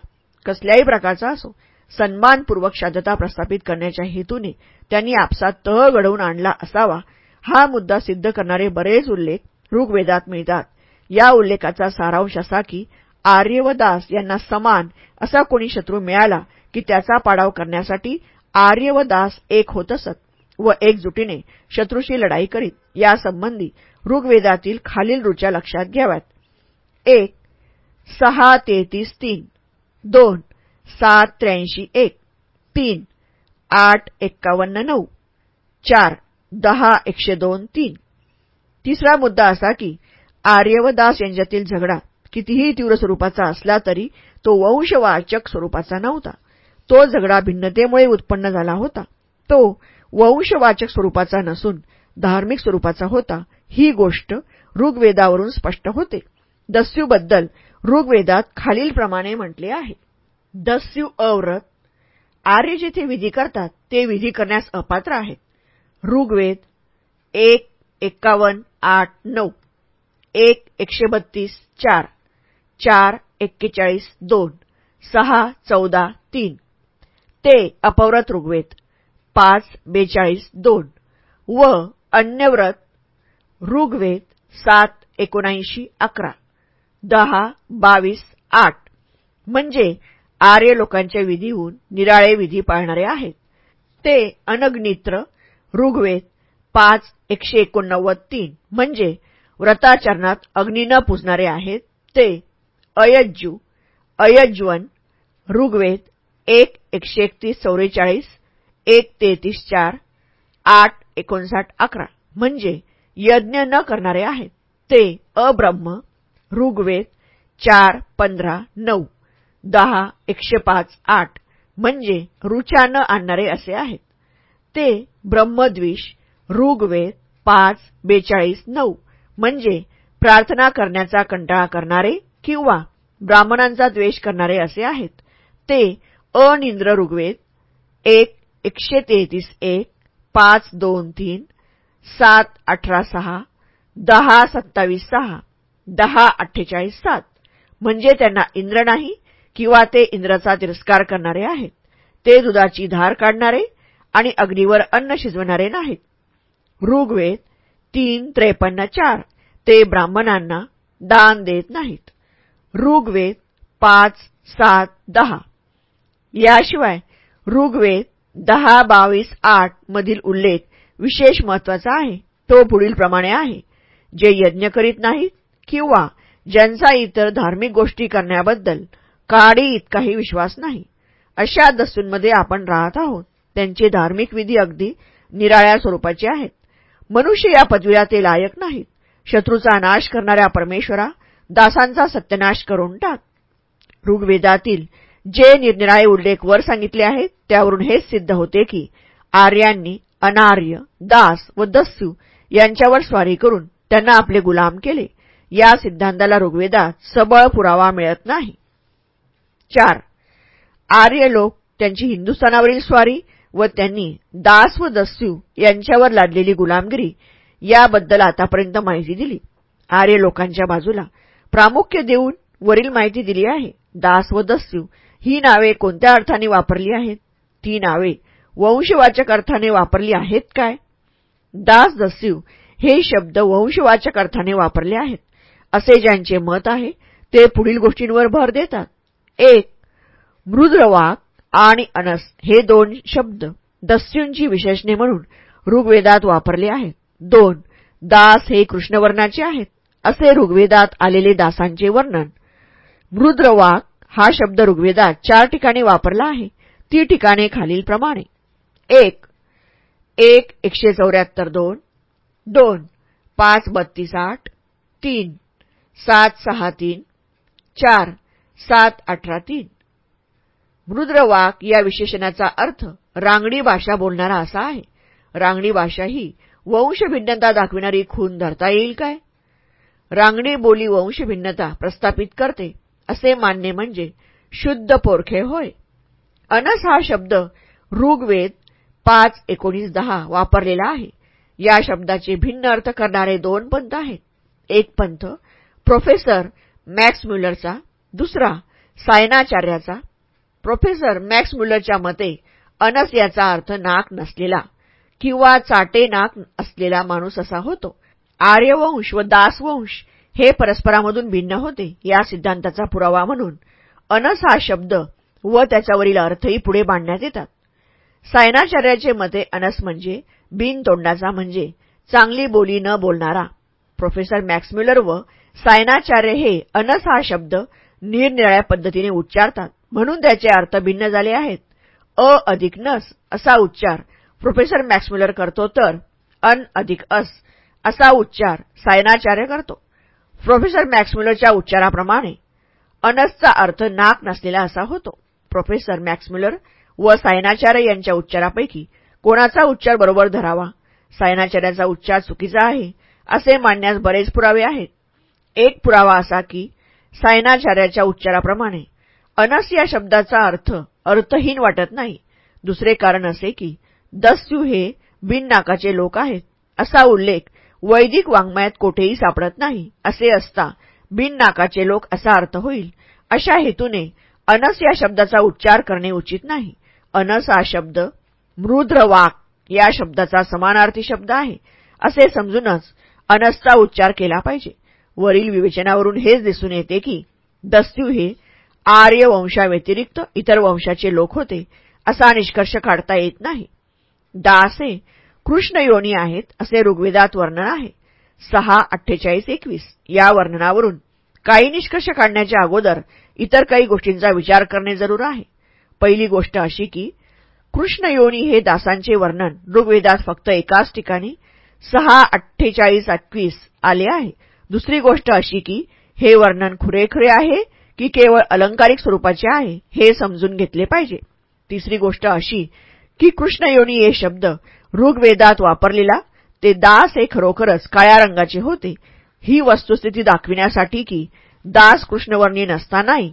कसल्याही प्रकारचा असो सन्मानपूर्वक शांतता प्रस्थापित करण्याच्या हेतूने त्यांनी आपसात तह घडवून आणला असावा. हा मुद्दा सिद्ध करणारे बरेच उल्लेख ऋग्वेदात मिळतात. या उल्लेखाचा सारांश असा की आर्य व दास यांना समान असा कोणी शत्रू मिळाला की त्याचा पाडाव करण्यासाठी आर्य व दास एक होत असत व एकजुटीने शत्रूशी लढाई करीत. यासंबंधी ऋग्वेदातील खालील रुच्या लक्षात घ्याव्यात. एक सहा तेहतीस तीन. दोन सात त्र्याऐंशी एक. तीन आठ एक्कावन्न नऊ. चार दहा एकशे दोन तीन. तिसरा मुद्दा असा की आर्य व दास यांच्यातील झगडा कितीही तीव्र स्वरूपाचा असला तरी तो वंशवाचक स्वरूपाचा नव्हता. तो झगडा भिन्नतेमुळे उत्पन्न झाला होता. तो वंशवाचक स्वरूपाचा नसून धार्मिक स्वरूपाचा होता. ही गोष्ट ऋग्वेदावरून स्पष्ट होते. दस्यूबद्दल ऋग्वेदात खालीलप्रमाणे म्हटले आहे. दस्यू अव्रत आर्य जेथे विधी करतात ते विधी करण्यास अपात्र आहेत. ऋग्वेद एक एक्कावन्न आठ नऊ एक एकशे बत्तीस चार चार एक्केचाळीस दोन सहा चौदा तीन. ते अपव्रत ऋग्वेद पाच बेचाळीस दोन. व अन्यव्रत ऋग्वेद सात एकोणऐंशी अकरा. दहा बावीस आठ. म्हणजे आर्य लोकांच्या विधीहून निराळे विधी पाळणारे आहेत. ते अनग्नित्र ऋग्वेद पाच एकशे एकोणनव्वद तीन. म्हणजे व्रताचरणात अग्नि न पुजणारे आहेत ते अयज्जू अयज्वन ऋग्वेद एक एकशे एकतीस चौवेचाळीस एक तेहतीस चार आठ एकोणसाठ अकरा. म्हणजे यज्ञ न करणारे आहेत. ते अब्रह्म ऋग्वेद चार पंधरा नऊ दहा एकशे पाच आठ म्हणजे रुचा न आणणारे असे आहेत. ते ब्रह्मद्विष ऋग्वेद पाच बेचाळीस नऊ म्हणजे प्रार्थना करण्याचा कंटाळा करणारे किंवा ब्राह्मणांचा द्वेष करणारे असे आहेत. ते अनिंद्र ऋग्वेद एक एकशे तेहतीस एक पाच दोन तीन सात अठरा सहा दहा सत्तावीस सहा दहा अठ्ठेचाळीस सात. म्हणजे त्यांना इंद्र नाही किंवा ते इंद्राचा तिरस्कार करणारे आहेत. ते दुधाची धार काढणारे आणि अग्नीवर अन्न शिजवणारे नाहीत. ऋग्वेद तीन त्रेपन्न चार. ते ब्राह्मणांना दान देत नाहीत. ऋग्वेद पाच सात दहा. याशिवाय ऋग्वेद दहा बावीस आठ मधील उल्लेख विशेष महत्त्वाचा आहे. तो पुढीलप्रमाणे आहे. जे यज्ञ करीत नाहीत किंवा ज्यांचा इतर धार्मिक गोष्टी करण्याबद्दल काडी इतकाही विश्वास नाही. अशा दस्तूंमध्ये आपण राहत आहोत. त्यांचे धार्मिक विधी अगदी निराळ्या स्वरूपाचे आहेत. मनुष्य या पदवीला ते लायक नाहीत. शत्रूचा नाश करणाऱ्या परमेश्वरा दासांचा सत्यनाश करून टाक. ऋग्वेदातील जे निरनिराळे उल्लेख वर सांगितले आहेत त्यावरून हेच सिद्ध होते की आर्यांनी अनार्य दास व दस्यू यांच्यावर स्वारी करून त्यांना आपले गुलाम केले. या सिद्धांताला ऋग्वेदात सबळ पुरावा मिळत नाही. चार. आर्य लोक त्यांची हिंदुस्थानावरील स्वारी व त्यांनी दास व दस्यू यांच्यावर लादलेली गुलामगिरी याबद्दल आतापर्यंत माहिती दिली. आर्य लोकांच्या बाजूला प्रामुख्य देऊन वरील माहिती दिली आहे. दास व दस्यू ही नावे कोणत्या अर्थाने वापरली आहेत? ती नावे वंशवाचक अर्थाने वापरली आहेत काय? दास दस्यू हे शब्द वंशवाचक अर्थाने वापरले आहेत. असे ज्यांचे मत आहे ते पुढील गोष्टींवर भर देतात. एक मृद्रवाक आणि अनस हे दोन शब्द दस्यूंची विशेषणे म्हणून ऋग्वेदात वापरले आहेत. दोन दास हे कृष्णवर्णाचे आहेत असे ऋग्वेदात आलेले दासांचे वर्णन. मृद्रवाक हा शब्द ऋग्वेदात चार ठिकाणी वापरला आहे ती ठिकाणे खालीलप्रमाणे. एक एक एकशे चौऱ्याहत्तर दोन दोन पाच बत्तीस आठ तीन. सात सहा तीन. चार सात अठरा तीन. रुद्रवाक या विशेषणाचा अर्थ रांगडी भाषा बोलणारा असा आहे. रांगडी भाषा ही वंशभिन्नता दाखविणारी खून धरता येईल काय? रांगडी बोली वंशभिन्नता प्रस्थापित करते असे मानणे म्हणजे शुद्ध पोरखे होय. अनस हा शब्द ऋग्वेद पाच एकोणीस दहा वापरलेला आहे. या शब्दाचे भिन्न अर्थ करणारे दोन पंथ आहेत. एक पंथ प्रोफेसर मॅक्स म्युलरचा दुसरा सायनाचार्याचा. प्रोफेसर मॅक्स म्युलरच्या मते अनस याचा अर्थ नाक नसलेला किंवा चाटे नाक असलेला माणूस असा होतो. आर्यवंश व दासवंश हे परस्परामधून भिन्न होते या सिद्धांताचा पुरावा म्हणून. अनस हा शब्द व त्याच्यावरील अर्थही पुढे बांधण्यात येतात. सायनाचार्याचे मते अनस म्हणजे बिनतोंडाचा म्हणजे चांगली बोली न बोलणारा. प्रोफेसर मॅक्सम्युलर व सायनाचार्य हे अनस हा शब्द निरनिराळ्या पद्धतीने उच्चारतात. म्हणून त्याचे अर्थ भिन्न झाले आहेत. अ अधिक नस असा उच्चार प्रोफेसर मॅक्समुलर करतो तर अन अधिक अस असा उच्चार सायनाचार्य करतो. प्रोफेसर मॅक्सम्युलरच्या उच्चाराप्रमाणे अनसचा अर्थ नाक नसलेला असा होतो. प्रोफेसर मॅक्सम्युलर व सायनाचार्य यांच्या उच्चारापैकी कोणाचा उच्चार बरोबर धरावा? सायनाचार्याचा उच्चार चुकीचा आहे असे मानण्यास बरेच पुरावे आहेत. एक पुरावा असा की सायनाचार्याच्या उच्चाराप्रमाणे अनस या शब्दाचा अर्थ अर्थहीन वाटत नाही. दुसरे कारण असे की दस्यू हे बिननाकाचे लोक आहेत. असा उल्लेख वैदिक वाङ्मयात कोठेही सापडत नाही. असे असता बिननाकाचे लोक असा अर्थ होईल. अशा हेतूने अनस या शब्दाचा उच्चार करणे उचित नाही. अनस हा शब्द मृद्रवाक या शब्दाचा समानार्थी शब्द आहे. असे समजूनच अनसचा उच्चार केला पाहिजे. वरील विवेचनावरून हेच दिसून येते की दस्यू हे आर्य वंशाव्यतिरिक्त इतर वंशाचे लोक होते असा निष्कर्ष काढता येत नाही. दासे कृष्ण योनी आहेत असे ऋग्वेदात वर्णन आहे. सहा अठ्ठेचाळीस एकवीस या वर्णनावरून काही निष्कर्ष काढण्याच्या अगोदर इतर काही गोष्टींचा विचार करणे जरूर आहे. पहिली गोष्ट अशी की कृष्ण योनी हे दासांचे वर्णन ऋग्वेदात फक्त एकाच ठिकाणी सहा अठ्ठेचाळीस एकवीस आले आहे. दुसरी गोष्ट अशी की हे वर्णन खुरेखुरे आहे की केवळ अलंकारिक स्वरूपाचे आहे हे समजून घेतले पाहिजे. तिसरी गोष्ट अशी की कृष्णयोनी हे शब्द ऋग्वेदात वापरलेला ते दास हे खरोखरच काळ्या रंगाचे होते. ही वस्तुस्थिती दाखविण्यासाठी की दास कृष्णवर्णी नसतानाही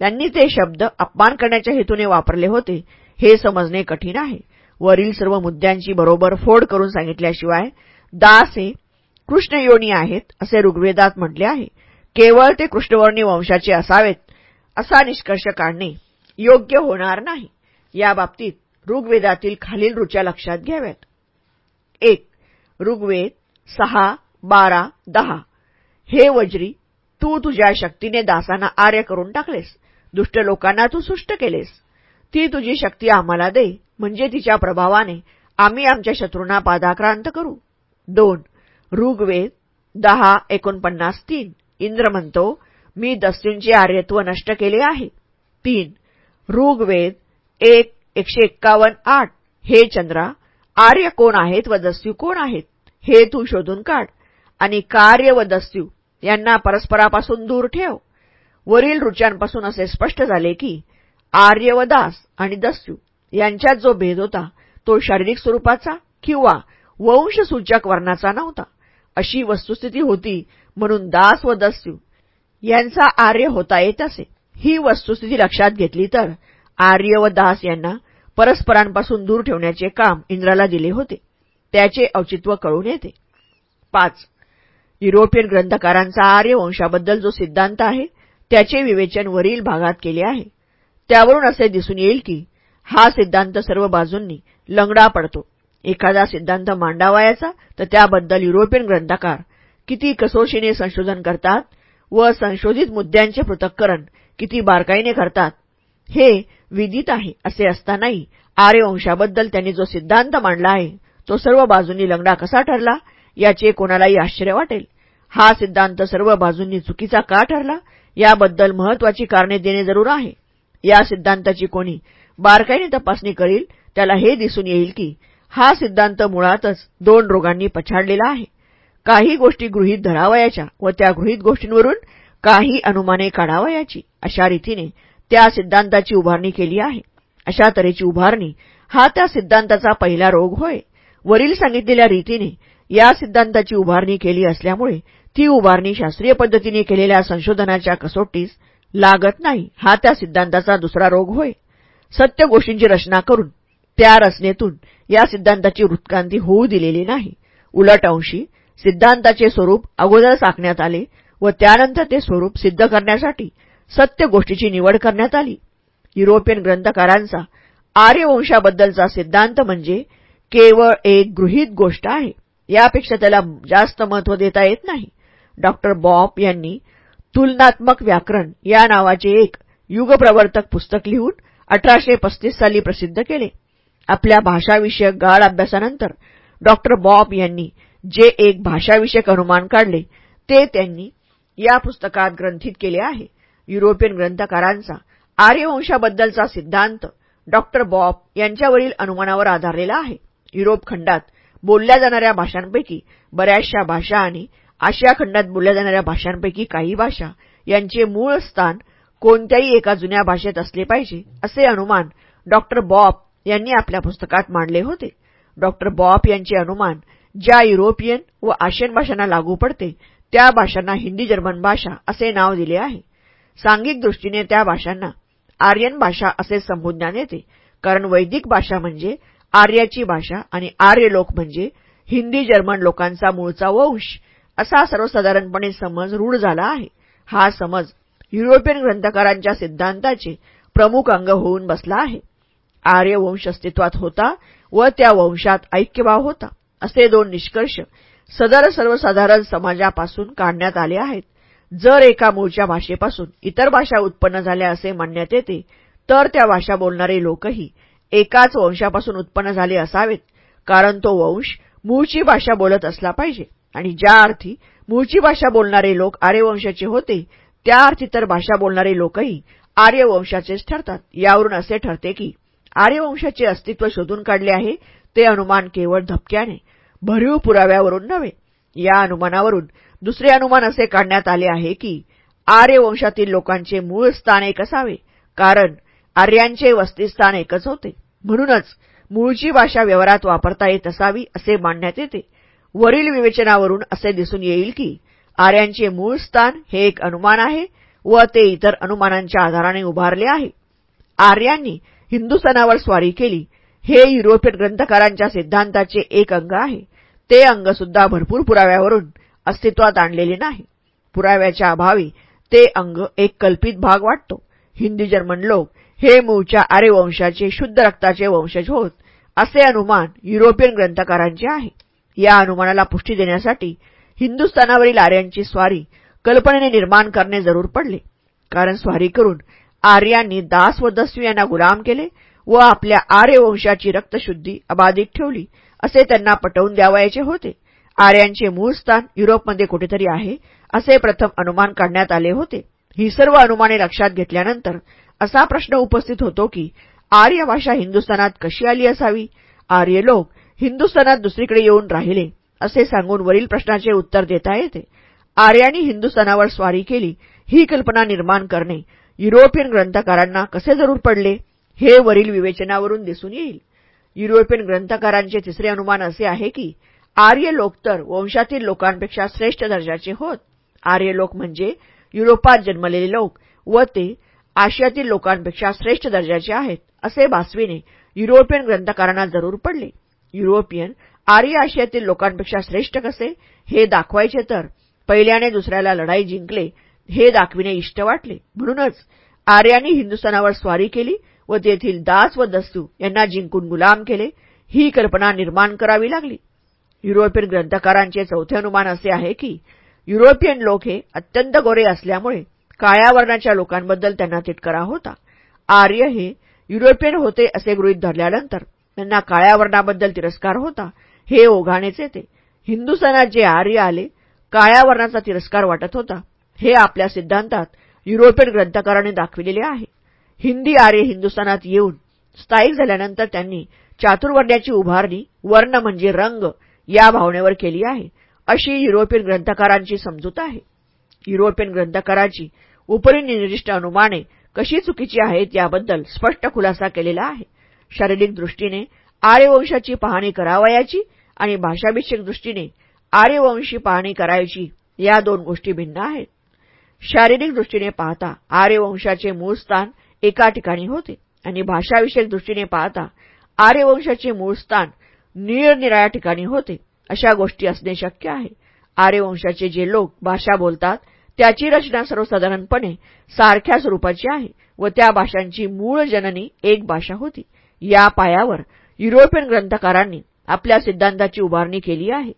त्यांनी ते शब्द अपमान करण्याच्या हेतूने वापरले होते हे समजणे कठीण आहे. वरील सर्व मुद्द्यांची बरोबर फोड करून सांगितल्याशिवाय दास हे कृष्णयोनी आहेत असे ऋग्वेदात म्हटले आहे. केवळ ते कृष्णवर्णी वंशाचे असावेत असा निष्कर्ष काढणे योग्य होणार नाही. याबाबतीत ऋग्वेदातील खालील रुच्या लक्षात घ्याव्यात. एक ऋग्वेद सहा बारा दहा. हे वज्री तू तुझ्या शक्तीने दासांना आर्य करून टाकलेस. दुष्ट लोकांना तू सुष्ट केलेस. ती तुझी शक्ती आम्हाला दे म्हणजे तिच्या प्रभावाने आम्ही आमच्या शत्रूंना पादाक्रांत करू. दोन ऋग्वेद दहा एकोणपन्नास तीन. इंद्र म्हणतो मी दस्यूंचे आर्यत्व नष्ट केले आहे. तीन. ऋग्वेद एक एकशे एक्कावन्न आठ. हे चंद्रा आर्य कोण आहेत व दस्यू कोण आहेत? हे तू शोधून काढ आणि कार्य व दस्यू यांना परस्परापासून दूर ठेव. वरील रुच्यांपासून असे स्पष्ट झाले की आर्य व दास आणि दस्यू यांच्यात जो भेद होता तो शारीरिक स्वरूपाचा किंवा वंशसूचक वर्णाचा नव्हता. अशी वस्तुस्थिती होती म्हणून दास व दस्यू यांचा आर्य होता येत असे. ही वस्तुस्थिती लक्षात घेतली तर आर्य व दास यांना परस्परांपासून दूर ठेवण्याचे काम इंद्राला दिले होते. त्याचे औचित्व कळून येते. पाच. युरोपियन ग्रंथकारांचा आर्य वंशाबद्दल जो सिद्धांत आहे त्याचे विवेचन वरील भागात केले आहे. त्यावरून असे दिसून येईल की हा सिद्धांत सर्व बाजूंनी लंगडा पडतो. एखादा सिद्धांत मांडावायाचा तर त्याबद्दल युरोपियन ग्रंथकार किती कसोशीने संशोधन करतात व संशोधित मुद्द्यांचे पृथक्करण किती बारकाईने करतात हे विदित आहे असे असतानाही आर्यवंशाबद्दल त्यांनी जो सिद्धांत मांडला आहे तो सर्व बाजूंनी लंगडा कसा ठरला याचे कोणालाही आश्चर्य वाटेल? हा सिद्धांत सर्व बाजूंनी चुकीचा का ठरला याबद्दल महत्वाची कारणे देणे जरूर आहे. या सिद्धांताची कोणी बारकाईने तपासणी करील त्याला हे दिसून येईल की हा सिद्धांत मुळातच दोन रोगांनी पछाडलेला आहे. काही गोष्टी गृहीत धरावयाच्या व त्या गृहीत गोष्टींवरून काही अनुमाने काढावयाची अशा रीतीने त्या सिद्धांताची उभारणी केली आहे. अशा तऱ्हेची उभारणी हा त्या सिद्धांताचा पहिला रोग होय. वरील सांगितलेल्या रीतीने या सिद्धांताची उभारणी केली असल्यामुळे ती उभारणी शास्त्रीय पद्धतीने केलेल्या संशोधनाच्या कसोटीस लागत नाही. हा त्या सिद्धांताचा दुसरा रोग होय. सत्य गोष्टींची रचना करून त्या रचनेतून या सिद्धांताची वृत्कांती होऊ दिलेली नाही. उलट अंशी सिद्धांताचे स्वरूप अगोदर आखण्यात आले व त्यानंतर ते स्वरूप सिद्ध करण्यासाठी सत्य गोष्टीची निवड करण्यात आली. युरोपियन ग्रंथकारांचा आर्यवंशाबद्दलचा सिद्धांत म्हणजे केवळ एक गृहीत गोष्ट आहे. यापेक्षा त्याला जास्त महत्त्व देता येत नाही. डॉक्टर बॉप यांनी तुलनात्मक व्याकरण या नावाचे एक युगप्रवर्तक पुस्तक लिहून अठराशे पस्तीस साली प्रसिद्ध केले. आपल्या भाषाविषयक गाढ अभ्यासानंतर डॉक्टर बॉब यांनी जे एक भाषाविषयक अनुमान काढले ते त्यांनी या पुस्तकात ग्रंथित केले आहे. युरोपियन ग्रंथकारांचा आर्यवंशाबद्दलचा सिद्धांत डॉक्टर बॉब यांच्यावरील अनुमानावर आधारलेला आहे. युरोप खंडात बोलल्या जाणाऱ्या भाषांपैकी बऱ्याचशा भाषा आणि आशिया खंडात बोलल्या जाणाऱ्या भाषांपैकी काही भाषा यांचे मूळ स्थान कोणत्याही एका जुन्या भाषेत असले पाहिजे असे अनुमान डॉक्टर बॉब यांनी आपल्या पुस्तकात मांडले होते. डॉक्टर बॉप यांचे अनुमान ज्या युरोपियन व आशियन भाषांना लागू पडते त्या भाषांना हिंदी जर्मन भाषा असे नाव दिले आहे. सांघिक दृष्टीने त्या भाषांना आर्यन भाषा असे संबोधण्यात येते कारण वैदिक भाषा म्हणजे आर्याची भाषा आणि आर्य लोक म्हणजे हिंदी जर्मन लोकांचा मूळचा वंश असा सर्वसाधारणपणे समज रूढ झाला आहे. हा समज युरोपियन ग्रंथकारांच्या सिद्धांताचे प्रमुख अंग होऊन बसला आहे. आर्य वंश अस्तित्वात होता व त्या वंशात ऐक्यभाव होता. असे दोन निष्कर्ष सदर सर्वसाधारण समाजापासून काढण्यात आले आहेत. जर एका मूळच्या भाषेपासून इतर भाषा उत्पन्न झाल्या असे मानण्यात येते तर त्या भाषा बोलणारे लोकही एकाच वंशापासून उत्पन्न झाले असावेत कारण तो वंश मूळची भाषा बोलत असला पाहिजे. आणि ज्या अर्थी मूळची भाषा बोलणारे लोक आर्यवंशाचे होते त्या अर्थी तर भाषा बोलणारे लोकही आर्यवंशाचेच ठरतात. यावरून असे ठरते की आर्यवंशाचे अस्तित्व शोधून काढले आहे ते अनुमान केवळ धपक्याने भरीव पुराव्यावरून नव्हे. या अनुमानावरून दुसरे अनुमान असे काढण्यात आले आहे की आर्यवंशातील लोकांचे मूळ स्थान एक असावे कारण आर्यांचे वस्तीस्थान एकच होते. म्हणूनच मूळची भाषा व्यवहारात वापरता येत असावी असे मांडण्यात येते. वरील विवेचनावरून असे दिसून येईल की आर्यांचे मूळ स्थान हे एक अनुमान आहे व ते इतर अनुमानांच्या आधाराने उभारले आहे. आर्यांनी हिंदुस्थानावर स्वारी केली. हे युरोपियन ग्रंथकारांच्या सिद्धांताचे एक अंग आहे. ते अंगसुद्धा भरपूर पुराव्यावरून अस्तित्वात आणलेले नाही. पुराव्याच्या अभावी ते अंग एक कल्पित भाग वाटतो. हिंदी जर्मन लोक हे मूळच्या आर्यवंशाचे शुद्ध रक्ताचे वंशज होत असे अनुमान युरोपियन ग्रंथकारांचे आहे. या अनुमानाला पुष्टी देण्यासाठी हिंदुस्थानावरील आर्यांची स्वारी कल्पनेने निर्माण करणे जरूर पडले. कारण स्वारी करून आर्यांनी दास व दस्यू यांना गुलाम केले व आपल्या आर्यवंशाची रक्तशुद्धी अबाधित ठेवली असे त्यांना पटवून द्यावायचे होते. आर्यांचे मूळ स्थान युरोपमध्ये कुठेतरी आहे असे प्रथम अनुमान काढण्यात आले होते. ही सर्व अनुमाने लक्षात घेतल्यानंतर असा प्रश्न उपस्थित होतो की आर्य भाषा हिंदुस्थानात कशी आली असावी? आर्य लोक हिंदुस्थानात दुसरीकडे येऊन राहिले असे सांगून वरील प्रश्नाचे उत्तर देता येते. आर्यांनी हिंदुस्थानावर स्वारी केली ही कल्पना निर्माण करणे युरोपियन ग्रंथकारांना कसे जरूर पडले हे वरील विवेचनावरून दिसून येईल. युरोपियन ग्रंथकारांचे तिसरे अनुमान असे आहे की आर्य लोक तर वंशातील लोकांपेक्षा श्रेष्ठ दर्जाचे होत. आर्य लोक म्हणजे युरोपात जन्मलेले लोक व ते आशियातील लोकांपेक्षा श्रेष्ठ दर्जाचे आहेत असे भासविणे युरोपियन ग्रंथकारांना जरूर पडले. युरोपियन आर्य आशियातील लोकांपेक्षा श्रेष्ठ कसे हे दाखवायचे तर पहिल्याने दुसऱ्याला लढाई जिंकले हे दाखविणे इष्ट वाटले. म्हणूनच आर्यांनी हिंदुस्थानावर स्वारी केली व तेथील दास व दस्तू यांना जिंकून गुलाम केले. ही कल्पना निर्माण करावी लागली. युरोपियन ग्रंथकारांचे चौथे अनुमान असे आहे की युरोपियन लोक हे अत्यंत गोरे असल्यामुळे काळ्या वर्णाच्या लोकांबद्दल त्यांना तिटकरा होता. आर्य हे युरोपियन होते असे गृहीत धरल्यानंतर त्यांना काळ्या वर्णाबद्दल तिरस्कार होता हे ओघाणेच येते. हिंदुस्थानात जे आर्य आले काळ्या वर्णाचा तिरस्कार वाटत होता. हे आपल्या सिद्धांतात युरोपियन ग्रंथकाराने दाखविलेले आहे. हिंदी आर्य हिंदुस्थानात येऊन स्थायिक झाल्यानंतर त्यांनी चातुर्वर्ण्याची उभारणी वर्ण म्हणजे रंग या भावनेवर केली आहे अशी युरोपियन ग्रंथकारांची समजूत आहे. युरोपियन ग्रंथकाराची उपरी निर्दिष्ट अनुमाने कशी चुकीची आहेत याबद्दल स्पष्ट खुलासा केलेला आहे. शारीरिक दृष्टीने आर्यवंशाची पाहणी करावयाची आणि भाषाभिषेक दृष्टीने आर्यवंशी पाहणी करायची या दोन गोष्टी भिन्न आहेत. शारीरिक दृष्टीने पाहता. आर्यवंशाचे मूळ स्थान एका ठिकाणी होते. आणि भाषाविषयक दृष्टीने पाहता आर्यवंशाचे मूळ स्थान निरनिराळ्या ठिकाणी होते. अशा गोष्टी असणे शक्य आहे. आर्यवंशाचे जे लोक भाषा बोलतात त्याची रचना सर्वसाधारणपणे सारख्या स्वरूपाची आहे व त्या भाषांची मूळ जननी एक भाषा होती. या पायावर युरोपियन ग्रंथकारांनी आपल्या सिद्धांताची उभारणी केली आहे.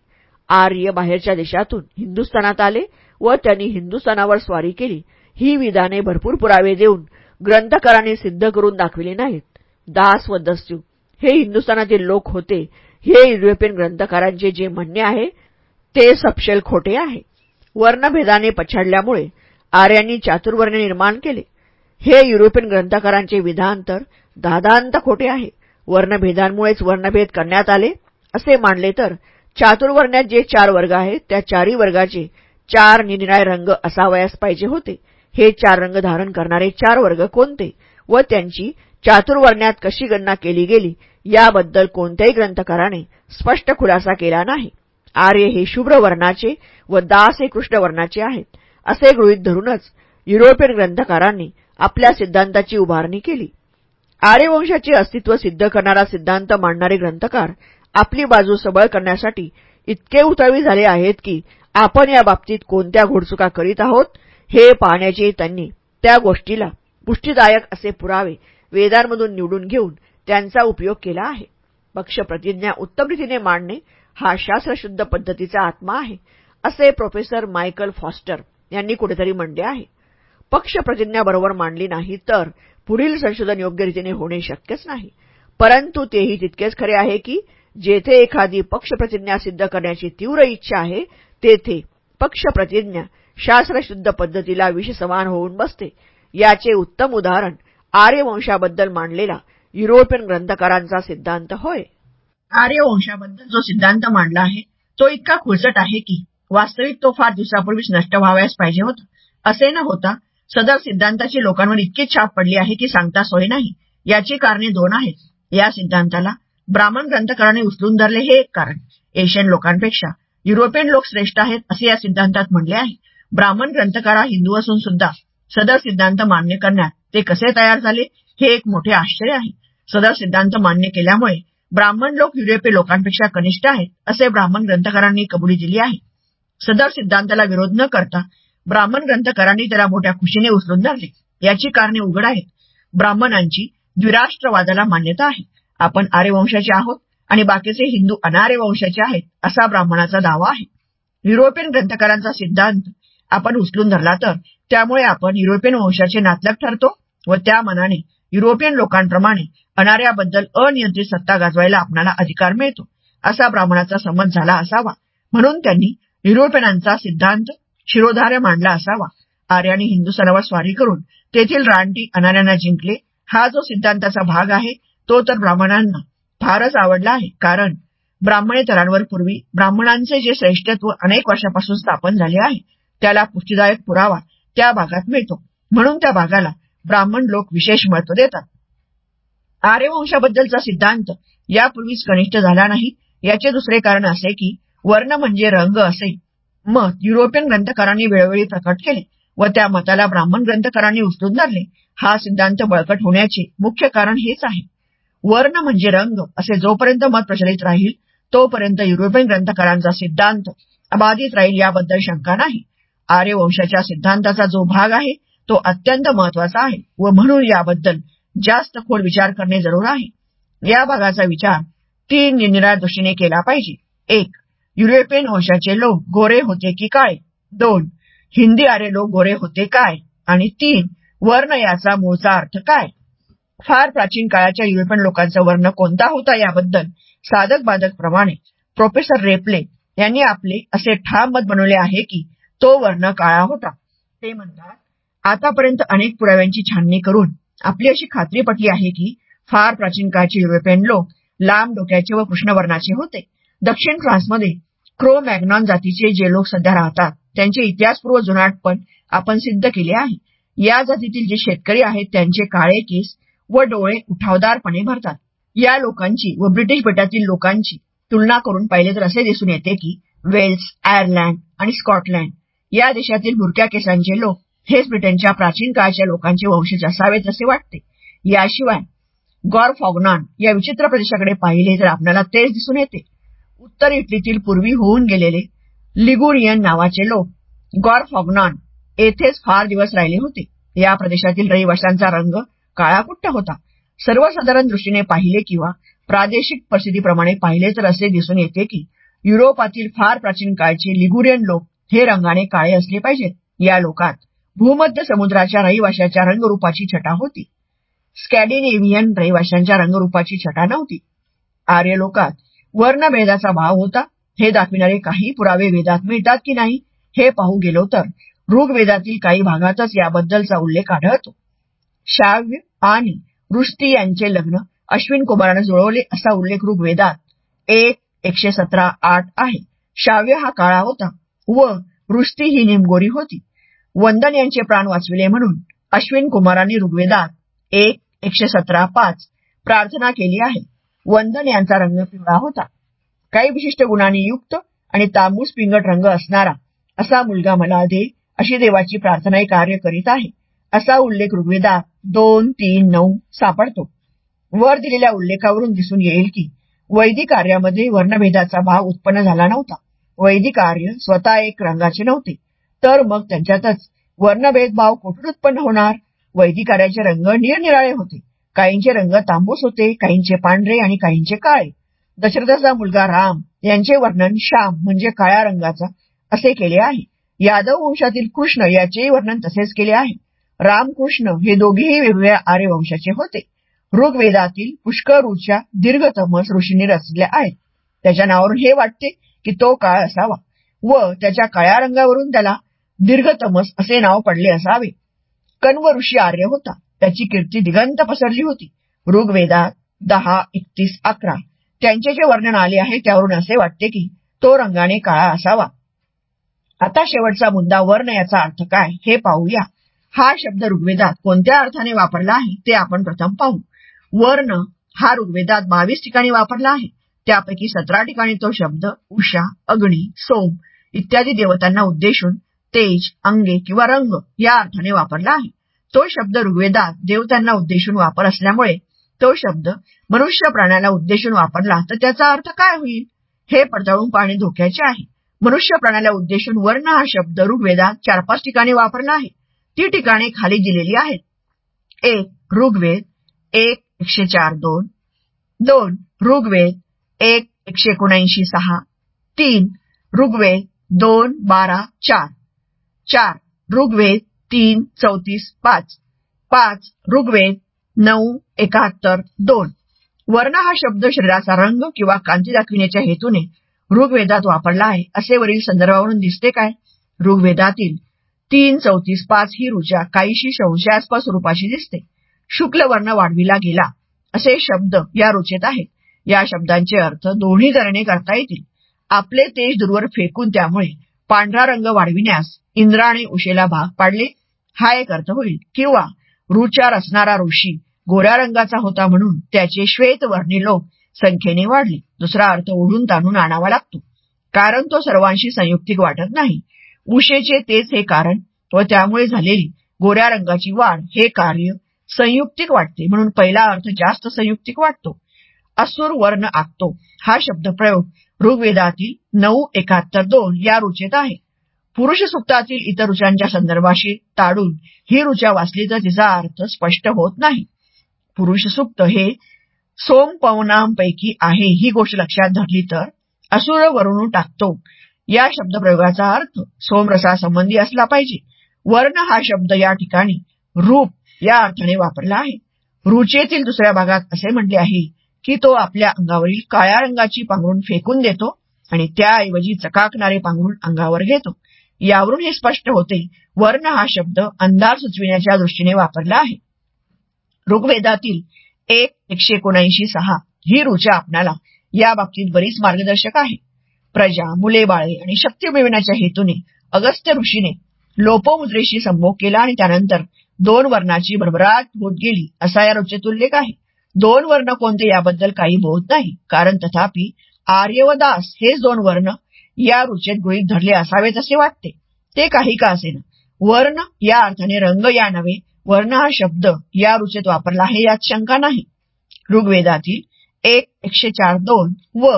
आर्य बाहेरच्या देशातून हिंदुस्थानात आले व त्यांनी हिंदुस्थानावर स्वारी केली. ही विधाने भरपूर पुरावे देऊन ग्रंथकारांनी सिद्ध करून दाखविले नाहीत. दास व दस्यू हे हिंदुस्थानातील लोक होते. हे युरोपियन ग्रंथकारांचे जे म्हणणे आहे ते सपशेल खोटे आहे. वर्णभेदाने पछाडल्यामुळे आर्यांनी चातुर्वर्ण निर्माण केले. हे युरोपियन ग्रंथकारांचे विधान तर दादांत खोटे आहे. वर्णभेदांमुळेच वर्णभेद करण्यात आले असे मानले तर चातुर्वर्ण्यात जे चार वर्ग आहेत त्या चारही वर्गाचे चार निनिराय रंग असावयास पाहिजे होते. हे चार रंग धारण करणारे चार वर्ग कोणते? व त्यांची चातुर्वर्ण्यात कशी गणना केली गेली? याबद्दल कोणत्याही ग्रंथकाराने स्पष्ट खुलासा केला नाही. आर्य हे शुभ्र वर्णाचे व दास हे कृष्ण वर्णाचे आहेत. असे गृहीत धरूनच युरोपियन ग्रंथकारांनी आपल्या सिद्धांताची उभारणी केली. आर्यवंशाचे अस्तित्व सिद्ध करणारा सिद्धांत मांडणारे ग्रंथकार आपली बाजू सबळ करण्यासाठी इतके उतावी झाले आहेत की आपण या बाबतीत कोणत्या घोडचुका करीत आहोत हे पाहण्याचे त्यांनी त्या गोष्टीला पुष्टीदायक असे पुरावे वेदांमधून निवडून घेऊन त्यांचा उपयोग केला आहे. पक्षप्रतिज्ञा उत्तम रीतीने मांडणे हा शास्त्रशुद्ध पद्धतीचा आत्मा आहे असे प्रोफेसर मायकल फॉस्टर यांनी कुठेतरी म्हणले आहे. पक्षप्रतिज्ञा बरोबर मांडली नाही तर पुढील संशोधन योग्य रीतीने होणे शक्यच नाही. परंतु तेही तितकेच खरे आहे की जेथे एखादी पक्षप्रतिज्ञा सिद्ध करण्याची तीव्र इच्छा आहे तेथे पक्षप्रतिज्ञा शास्त्रशुद्ध पद्धतीला विषसमान होऊन बसते. याचे उत्तम उदाहरण आर्यवंशाबद्दल मांडलेला युरोपियन ग्रंथकारांचा सिद्धांत होय. आर्यवंशाबद्दल जो सिद्धांत मांडला आहे तो इतका खुळसट आहे की वास्तविक तो फार दिवसापूर्वीच नष्ट व्हावयास पाहिजे होता. असे न होता सदर सिद्धांताची लोकांवर इतकी छाप पडली आहे की सांगता सोय नाही. याची कारणे दोन आहेत. या सिद्धांताला ब्राह्मण ग्रंथकाराने उचलून धरले हे एक कारण. एशियन लोकांपेक्षा युरोपियन लोक श्रेष्ठ आहेत असे या सिद्धांतात म्हणले आहे. ब्राह्मण ग्रंथकारा हिंदू असून सुद्धा सदर सिद्धांत मान्य करण्यात ते कसे तयार झाले हे एक मोठे आश्चर्य आहे. सदर सिद्धांत मान्य केल्यामुळे ब्राह्मण लोक युरोपीय लोकांपेक्षा कनिष्ठ आहेत असे ब्राह्मण ग्रंथकारांनी कबुली दिली आहे. सदर सिद्धांताला विरोध न करता ब्राह्मण ग्रंथकारांनी त्याला मोठ्या खुशीने उचलून धरले. याची कारणे उघड आहेत. ब्राह्मणांची द्विराष्ट्रवादाला मान्यता आहे. आपण आर्यवंशाचे आहोत. आणि बाकीचे हिंदू अनार्य वंशाचे आहेत असा ब्राह्मणाचा दावा आहे. युरोपियन ग्रंथकारांचा सिद्धांत आपण उचलून धरला तर त्यामुळे आपण युरोपियन वंशाचे नातलग ठरतो व त्या मनाने युरोपियन लोकांप्रमाणे अनार्याबद्दल अनियंत्रित सत्ता गाजवायला आपणाला अधिकार मिळतो असा ब्राह्मणाचा समज झाला असावा. म्हणून त्यांनी युरोपियनांचा सिद्धांत शिरोधार्य मांडला असावा. आर्याने हिंदुस्थानावर स्वारी करून तेथील रानटी अनार्यांना जिंकले. हा जो सिद्धांताचा भाग आहे तो तर ब्राह्मणांना फारच आवडला आहे. कारण ब्राह्मणेतरांवर पूर्वी ब्राह्मणांचे जे श्रेष्ठत्व अनेक वर्षापासून स्थापन झाले आहे त्याला पुष्टीदायक पुरावा त्या भागात मिळतो. म्हणून त्या भागाला ब्राह्मण लोक विशेष महत्त्व देतात. आर्यवंशाबद्दलचा सिद्धांत यापूर्वीच कनिष्ठ झाला नाही. याचे दुसरे कारण असे की वर्ण म्हणजे रंग असे. मत युरोपियन ग्रंथकारांनी वेळोवेळी प्रकट केले व त्या मताला ब्राह्मण ग्रंथकारांनी उचलून धरले. हा सिद्धांत बळकट होण्याचे मुख्य कारण हेच आहे. वर्ण म्हणजे रंग असे जोपर्यंत मत प्रचलित राहील तोपर्यंत युरोपियन ग्रंथकारांचा सिद्धांत अबाधित राहील याबद्दल शंका नाही. आर्यवंशाच्या सिद्धांताचा जो भाग आहे तो अत्यंत महत्त्वाचा आहे व म्हणून याबद्दल जास्त खोल विचार करणे जरूर आहे. या भागाचा विचार तीन निरनिराळ्या दृष्टीने केला पाहिजे. एक युरोपियन वंशाचे लोक गोरे होते की काय दोन हिंदी आर्य लोक गोरे होते काय? आणि तीन वर्ण याचा मूळचा अर्थ काय? फार प्राचीन काळाच्या युरोपियन लोकांचा वर्ण कोणता होता याबद्दल साधक बाधक प्रमाणे प्रोफेसर रेपले यांनी आपले असे ठाम मत बनवले आहे की तो वर्ण काळा होता. ते म्हणतात आतापर्यंत अनेक पुराव्यांची छाननी करून आपली अशी खात्री पटली आहे की फार प्राचीन काळचे युरोपियन लोक लांब डोक्याचे व कृष्णवर्णाचे होते. दक्षिण फ्रान्समध्ये क्रो मॅग्नॉन जातीचे जे लोक सध्या राहतात त्यांचे इतिहासपूर्व जुनाटपण आपण सिद्ध केले आहे. या जातीतील जे शेतकरी आहेत त्यांचे काळे केस व डोळे उठावदारपणे भरतात. या लोकांची व ब्रिटिश बेटातील लोकांची तुलना करून पाहिले तर असे दिसून येते की वेल्स आयर्लंड आणि स्कॉटलंड या देशातील भुरक्या केसांचे लोक हेच ब्रिटनच्या प्राचीन काळच्या लोकांचे वंशज असावेत असे वाटते. याशिवाय गॉर फॉगनॉन या विचित्र प्रदेशाकडे पाहिले तर आपल्याला तेच दिसून येते. उत्तर इटलीतील पूर्वी होऊन गेलेले लिगुरियन नावाचे लोक गॉर फॉगनॉन येथेच फार दिवस राहिले होते. या प्रदेशातील रहिवाशांचा रंग काळाकुट्ट होता. सर्वसाधारण दृष्टीने पाहिले किंवा प्रादेशिक परिस्थितीप्रमाणे पाहिले तर असे दिसून येते की युरोपातील फार प्राचीन काळचे लिगुरियन लोक हे रंगाने काळे असले पाहिजेत या लोकात भूमध्य समुद्राच्या रहिवाशाच्या रंगरूपाची छटा होती. स्कॅडिनेव्हियन रहिवाशांच्या रंगरूपाची छटा नव्हती. आर्य लोकात वर्णभेदाचा भाव होता. हे दाखविणारे काही पुरावे वेदात मिळतात की नाही हे पाहू गेलो तर ऋग्वेदातील काही भागातच याबद्दलचा उल्लेख आढळतो. शाव्य आणि रुष्टी यांचे लग्न अश्विन कुमाराने जुळवले असा उल्लेख ऋग्वेदात एक एकशे सतरा आठ आहे. शाव्य हा काळा होता व वृष्टी ही निमगोरी होती. वंदन यांचे प्राण वाचविले म्हणून अश्विन कुमारांनी ऋग्वेदात एक एकशे सतरा पाच प्रार्थना केली आहे. वंदन यांचा रंग पिवळा होता. काही विशिष्ट गुणांनी युक्त आणि तांबूस पिंगट रंग असणारा असा मुलगा मला दे अशी देवाची प्रार्थनाही कार्य करीत आहे. असा उल्लेख ऋग्वेदात दोन तीन नऊ सापडतो. वर दिलेल्या उल्लेखावरून दिसून येईल की वैदिक कार्यामध्ये वर्णभेदाचा भाव उत्पन्न झाला नव्हता. वैदिक कार्य स्वतः एक रंगाचे नव्हते. तर मग त्यांच्यातच वर्णभेद भाव कुठून उत्पन्न होणार? वैदिक कार्याचे रंग निरनिराळे होते. काहींचे रंग तांबूस होते काहींचे पांढरे आणि काहींचे काळे. दशरथाचा मुलगा राम यांचे वर्णन श्याम म्हणजे काळ्या रंगाचा असे केले आहे. यादव वंशातील कृष्ण याचेही वर्णन तसेच केले आहे. रामकृष्ण हे दोघेही वेगवेगळ्या आर्यवंशाचे होते. ऋग्वेदातील पुष्करूच्या दीर्घतमस ऋषींनी रचल्या आहेत. त्याच्या नावावरून हे वाटते की तो काळ असावा व त्याच्या काळ्या रंगावरून त्याला दीर्घतमस असे नाव पडले असावे. कण्व ऋषी आर्य होता. त्याची कीर्ती दिगंत पसरली होती. ऋग्वेदात दहा एकतीस अकरा त्यांचे जे वर्णन आले आहे त्यावरून असे वाटते की तो रंगाने काळा असावा. आता शेवटचा मुद्दा वर्ण याचा अर्थ काय हे पाहूया. हा शब्द ऋग्वेदात कोणत्या अर्थाने वापरला आहे ते आपण प्रथम पाहू. वर्ण हा ऋग्वेदात बावीस ठिकाणी वापरला आहे. त्यापैकी सतरा ठिकाणी तो शब्द उषा अग्नी सोम इत्यादी देवतांना उद्देशून तेज अंगे किंवा रंग या अर्थाने वापरला आहे. तो शब्द ऋग्वेदात देवतांना उद्देशून वापर असल्यामुळे तो शब्द मनुष्य प्राण्याला उद्देशून वापरला तर त्याचा अर्थ काय होईल? हे पडताळून पाहणे धोक्याचे आहे. मनुष्य प्राण्याला उद्देशून वर्ण हा शब्द ऋग्वेदात चार पाच ठिकाणी वापरला आहे. ती ठिकाणे खाली दिलेली आहेत. एक ऋग्वेद एक एकशे चार दोन दोन ऋग्वेद एक एकशे एकोणऐंशी सहा तीन ऋग्वेद दोन बारा चार चार ऋग्वेद तीन चौतीस पाच पाच ऋग्वेद नऊ एकाहत्तर दोन. वर्ण हा शब्द शरीराचा रंग किंवा कांती दाखविण्याच्या हेतूने ऋग्वेदात वापरला आहे. असे वरील संदर्भावरून दिसते काय? ऋग्वेदातील तीन चौतीस पाच ही ऋचा काहीशी संशयास्पद स्वरूपाची दिसते. शुक्ल वर्ण वाढविला गेला. असे शब्द या रुचेत आहेत. या शब्दांचे अर्थ दोन्ही तऱ्हेने करता येतील. आपले तेज दूरवर फेकून त्यामुळे पांढरा रंग वाढविण्यास इंद्राने उशेला भाग पाडले. हा एक अर्थ होईल. किंवा रुचार असणारा ऋषी गोऱ्या रंगाचा होता म्हणून त्याचे श्वेतवर्णी लोक संख्येने वाढले. दुसरा अर्थ ओढून ताणून आणावा लागतो. कारण तो सर्वांशी संयुक्तिक वाटत नाही. उशेचे तेच हे कारण व त्यामुळे झालेली गोऱ्या रंगाची वाढ हे कार्य संयुक्तिक वाटते म्हणून पहिला अर्थ जास्त संयुक्तिक वाटतो. असुर वर्ण आखतो हा शब्द प्रयोग ऋग्वेदातील नऊ एकाहत्तर दोन या रुचेत आहे. पुरुष सुक्तातील इतर ऋचांच्या संदर्भाशी ताडून ही ऋचा वाचली तर तिचा अर्थ स्पष्ट होत नाही. पुरुष सुक्त हे सोमपवनांपैकी आहे ही गोष्ट लक्षात धरली तर असुर वरून टाकतो. या शब्दप्रयोगाचा अर्थ सोमरसासंबंधी असला पाहिजे. वर्ण हा शब्द या ठिकाणी रूप या अर्थाने वापरला आहे. रुचेतील दुसऱ्या भागात असे म्हटले आहे की तो आपल्या अंगावरील काळ्या रंगाची पांघरून फेकून देतो आणि त्याऐवजी चकाकणारे पांघरून अंगावर घेतो. यावरून हे स्पष्ट होते वर्ण हा शब्द अंधार सुचविण्याच्या दृष्टीने वापरला आहे. ऋग्वेदातील एक एकशे एकोणऐंशी सहा ही रुचा आपणाला या बाबतीत बरीच मार्गदर्शक आहे. प्रजा मुले बाळे आणि शक्ती मिळविण्याच्या हेतूने अगस्त्य ऋषीने लोपमुद्रेशी संभोग केला आणि त्यानंतर दोन वर्णाची भरभराट होत गेली असा या रुचेत उल्लेख आहे. दोन वर्ण कोणते याबद्दल काही बोध नाही कारण तथापि आर्य व दास हेच दोन वर्ण या रुचेत गृहीत धरले असावेत असे वाटते. ते काही का असेना? वर्ण या अर्थाने रंग या नव्हे वर्ण हा शब्द या रुचेत वापरला आहे यात शंका नाही. ऋग्वेदातील एक एकशे चार दोन व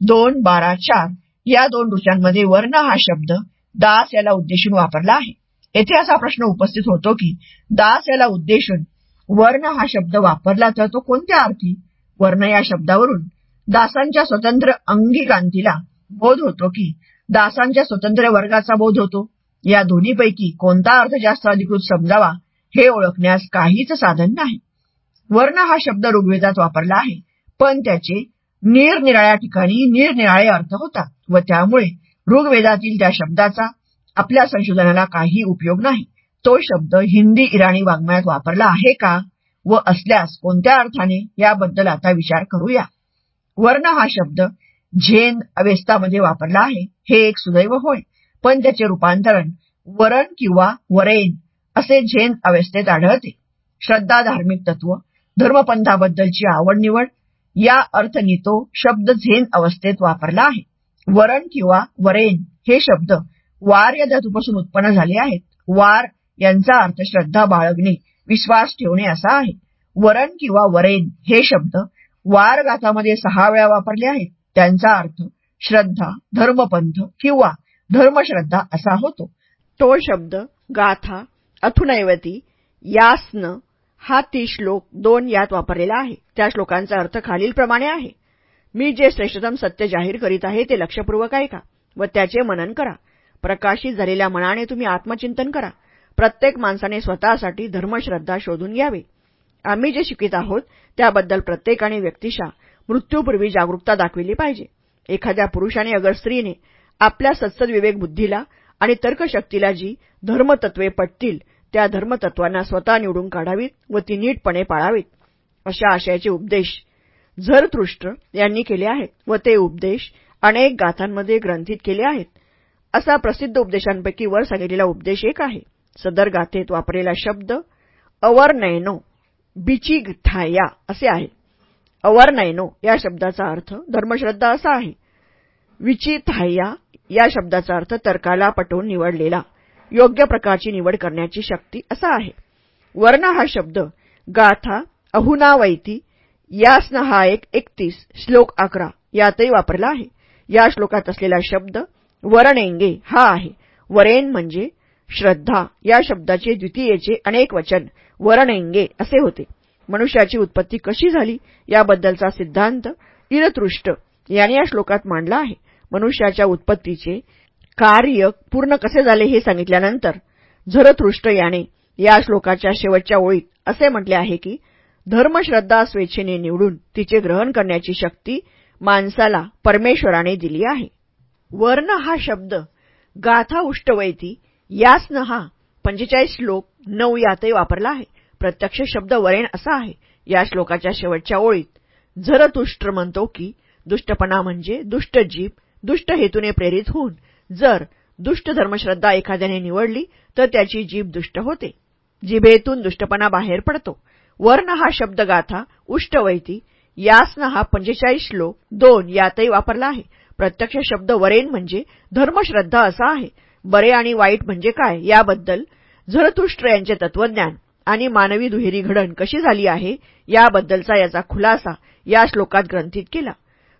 दोन बारा चार या दोन ऋचांमध्ये वर्ण हा शब्द दास याला उद्देशून वापरला आहे. येथे असा प्रश्न उपस्थित होतो की दास याला उद्देशून वर्ण हा शब्द वापरला तर तो कोणत्या अर्थी? वर्ण या शब्दावरून दासांच्या स्वतंत्र अंगिकांतीला बोध होतो की दासांच्या स्वतंत्र वर्गाचा बोध होतो? या दोन्हीपैकी कोणता अर्थ जास्त अधिकृत समजावा हे ओळखण्यास काहीच साधन नाही. वर्ण हा शब्द ऋग्वेदात वापरला आहे पण त्याचे निरनिराळ्या ठिकाणी निरनिराळे अर्थ होतात व त्यामुळे ऋग्वेदातील त्या शब्दाचा आपल्या संशोधनाला काही उपयोग नाही. तो शब्द हिंदी इराणी वाङ्मयात वापरला आहे का व असल्यास कोणत्या अर्थाने याबद्दल आता विचार करूया. वर्ण हा शब्द झेन अवेस्तामध्ये वापरला आहे. हे एक सुदैव होय. पण त्याचे रूपांतरण वरण किंवा वरेन असे झेन अवस्थेत आढळते. श्रद्धा धार्मिक तत्व धर्मपंथाबद्दलची आवड निवड या अर्थनी तो शब्द झेन अवस्थेत वापरला आहे. वरण किंवा वरेन हे शब्द वार या धातूपासून उत्पन्न झाले आहेत. वार यांचा अर्थ श्रद्धा बाळगणे विश्वास ठेवणे असा आहे. वरण किंवा वरेन हे शब्द वार गाथामध्ये सहा वेळा वापरले आहेत. त्यांचा अर्थ श्रद्धा धर्मपंथ किंवा धर्मश्रद्धा असा होतो. तो शब्द गाथा अथुनैवती यास्न हा ती श्लोक दोन यात वापरलेला आहे. त्या श्लोकांचा अर्थ खालीलप्रमाणे आहे. मी जे श्रेष्ठतम सत्य जाहीर करीत आहे ते लक्षपूर्वक ऐका व त्याचे मनन करा. प्रकाशित झालेल्या मनाने तुम्ही आत्मचिंतन करा. प्रत्येक माणसाने स्वतःसाठी धर्मश्रद्धा शोधून घ्यावे. आम्ही जे शिकित आहोत त्याबद्दल प्रत्येकाने व्यक्तिशा मृत्यूपूर्वी जागरूकता दाखविली पाहिजे. एखाद्या पुरुषाने अगर स्त्रीने आपल्या सत्सद विवेक बुद्धीला आणि तर्कशक्तीला जी धर्मतत्वे पटतील त्या धर्मतत्वांना स्वतः निवडून काढावीत व ती नीटपणे पाळावीत अशा आशयाचे उपदेश झरतृष्ट यांनी केले आहेत व ते उपदेश अनेक गाथांमध्ये ग्रंथित केले आहेत. असा प्रसिद्ध उपदेशांपैकी वर सांगितलेला उपदेश एक आहे. सदर गाथेत वापरलेला शब्द अवर्नयनो बिचिगथाया असे आहे. अवर्नयनो या शब्दाचा अर्थ धर्मश्रद्धा असा आहे. विचिथाया या शब्दाचा अर्थ तर्काला पटवून निवडलेला. योग्य प्रकारची निवड करण्याची शक्ती असा आहे. वर्ण हा शब्द गाथा अहुनावैती यासन हा एक एकतीस श्लोक अकरा यातही वापरला आहे. या श्लोकात असलेला शब्द वरणेंगे हा आहे. वरेन म्हणजे श्रद्धा. या शब्दाचे द्वितीयेचे अनेक वचन वरणेंगे असे होते. मनुष्याची उत्पत्ती कशी झाली? याबद्दलचा सिद्धांत इरतृष्ट याने या श्लोकात मांडला आहे. मनुष्याच्या उत्पत्तीचे कार्य पूर्ण कसे झाले हे सांगितल्यानंतर झरतृष्ट याने या श्लोकाच्या शेवटच्या ओळीत असे म्हटले आहे की धर्मश्रद्धा स्वेच्छेने निवडून तिचे ग्रहण करण्याची शक्ती माणसाला परमेश्वराने दिली आहे. वर्ण हा शब्द गाथा उष्टवैती यासन हा पंचेचाळीस श्लोक नऊ यातही वापरला आहे. प्रत्यक्ष शब्द वरेण असा आहे. या श्लोकाच्या शेवटच्या ओळीत झरतुष्ट्र म्हणतो की दुष्टपणा म्हणजे दुष्ट जीभ दुष्ट हेतूने प्रेरित होऊन जर दुष्ट धर्मश्रद्धा एखाद्याने निवडली तर त्याची जीभ दुष्ट होते. जिभेतून दुष्टपणा बाहेर पडतो. वर्ण हा शब्द गाथा उष्टवैती यासन हा पंचेचाळीस श्लोक दोन यातही वापरला आहे. प्रत्यक्ष शब्द वरेन म्हणजे धर्मश्रद्धा असा आहे. बरे आणि वाईट म्हणजे काय याबद्दल झरतुष्ट्र यांचे तत्वज्ञान आणि मानवी दुहेरी घडण कशी झाली आहे याबद्दलचा याचा खुलासा या श्लोकात ग्रंथित केला.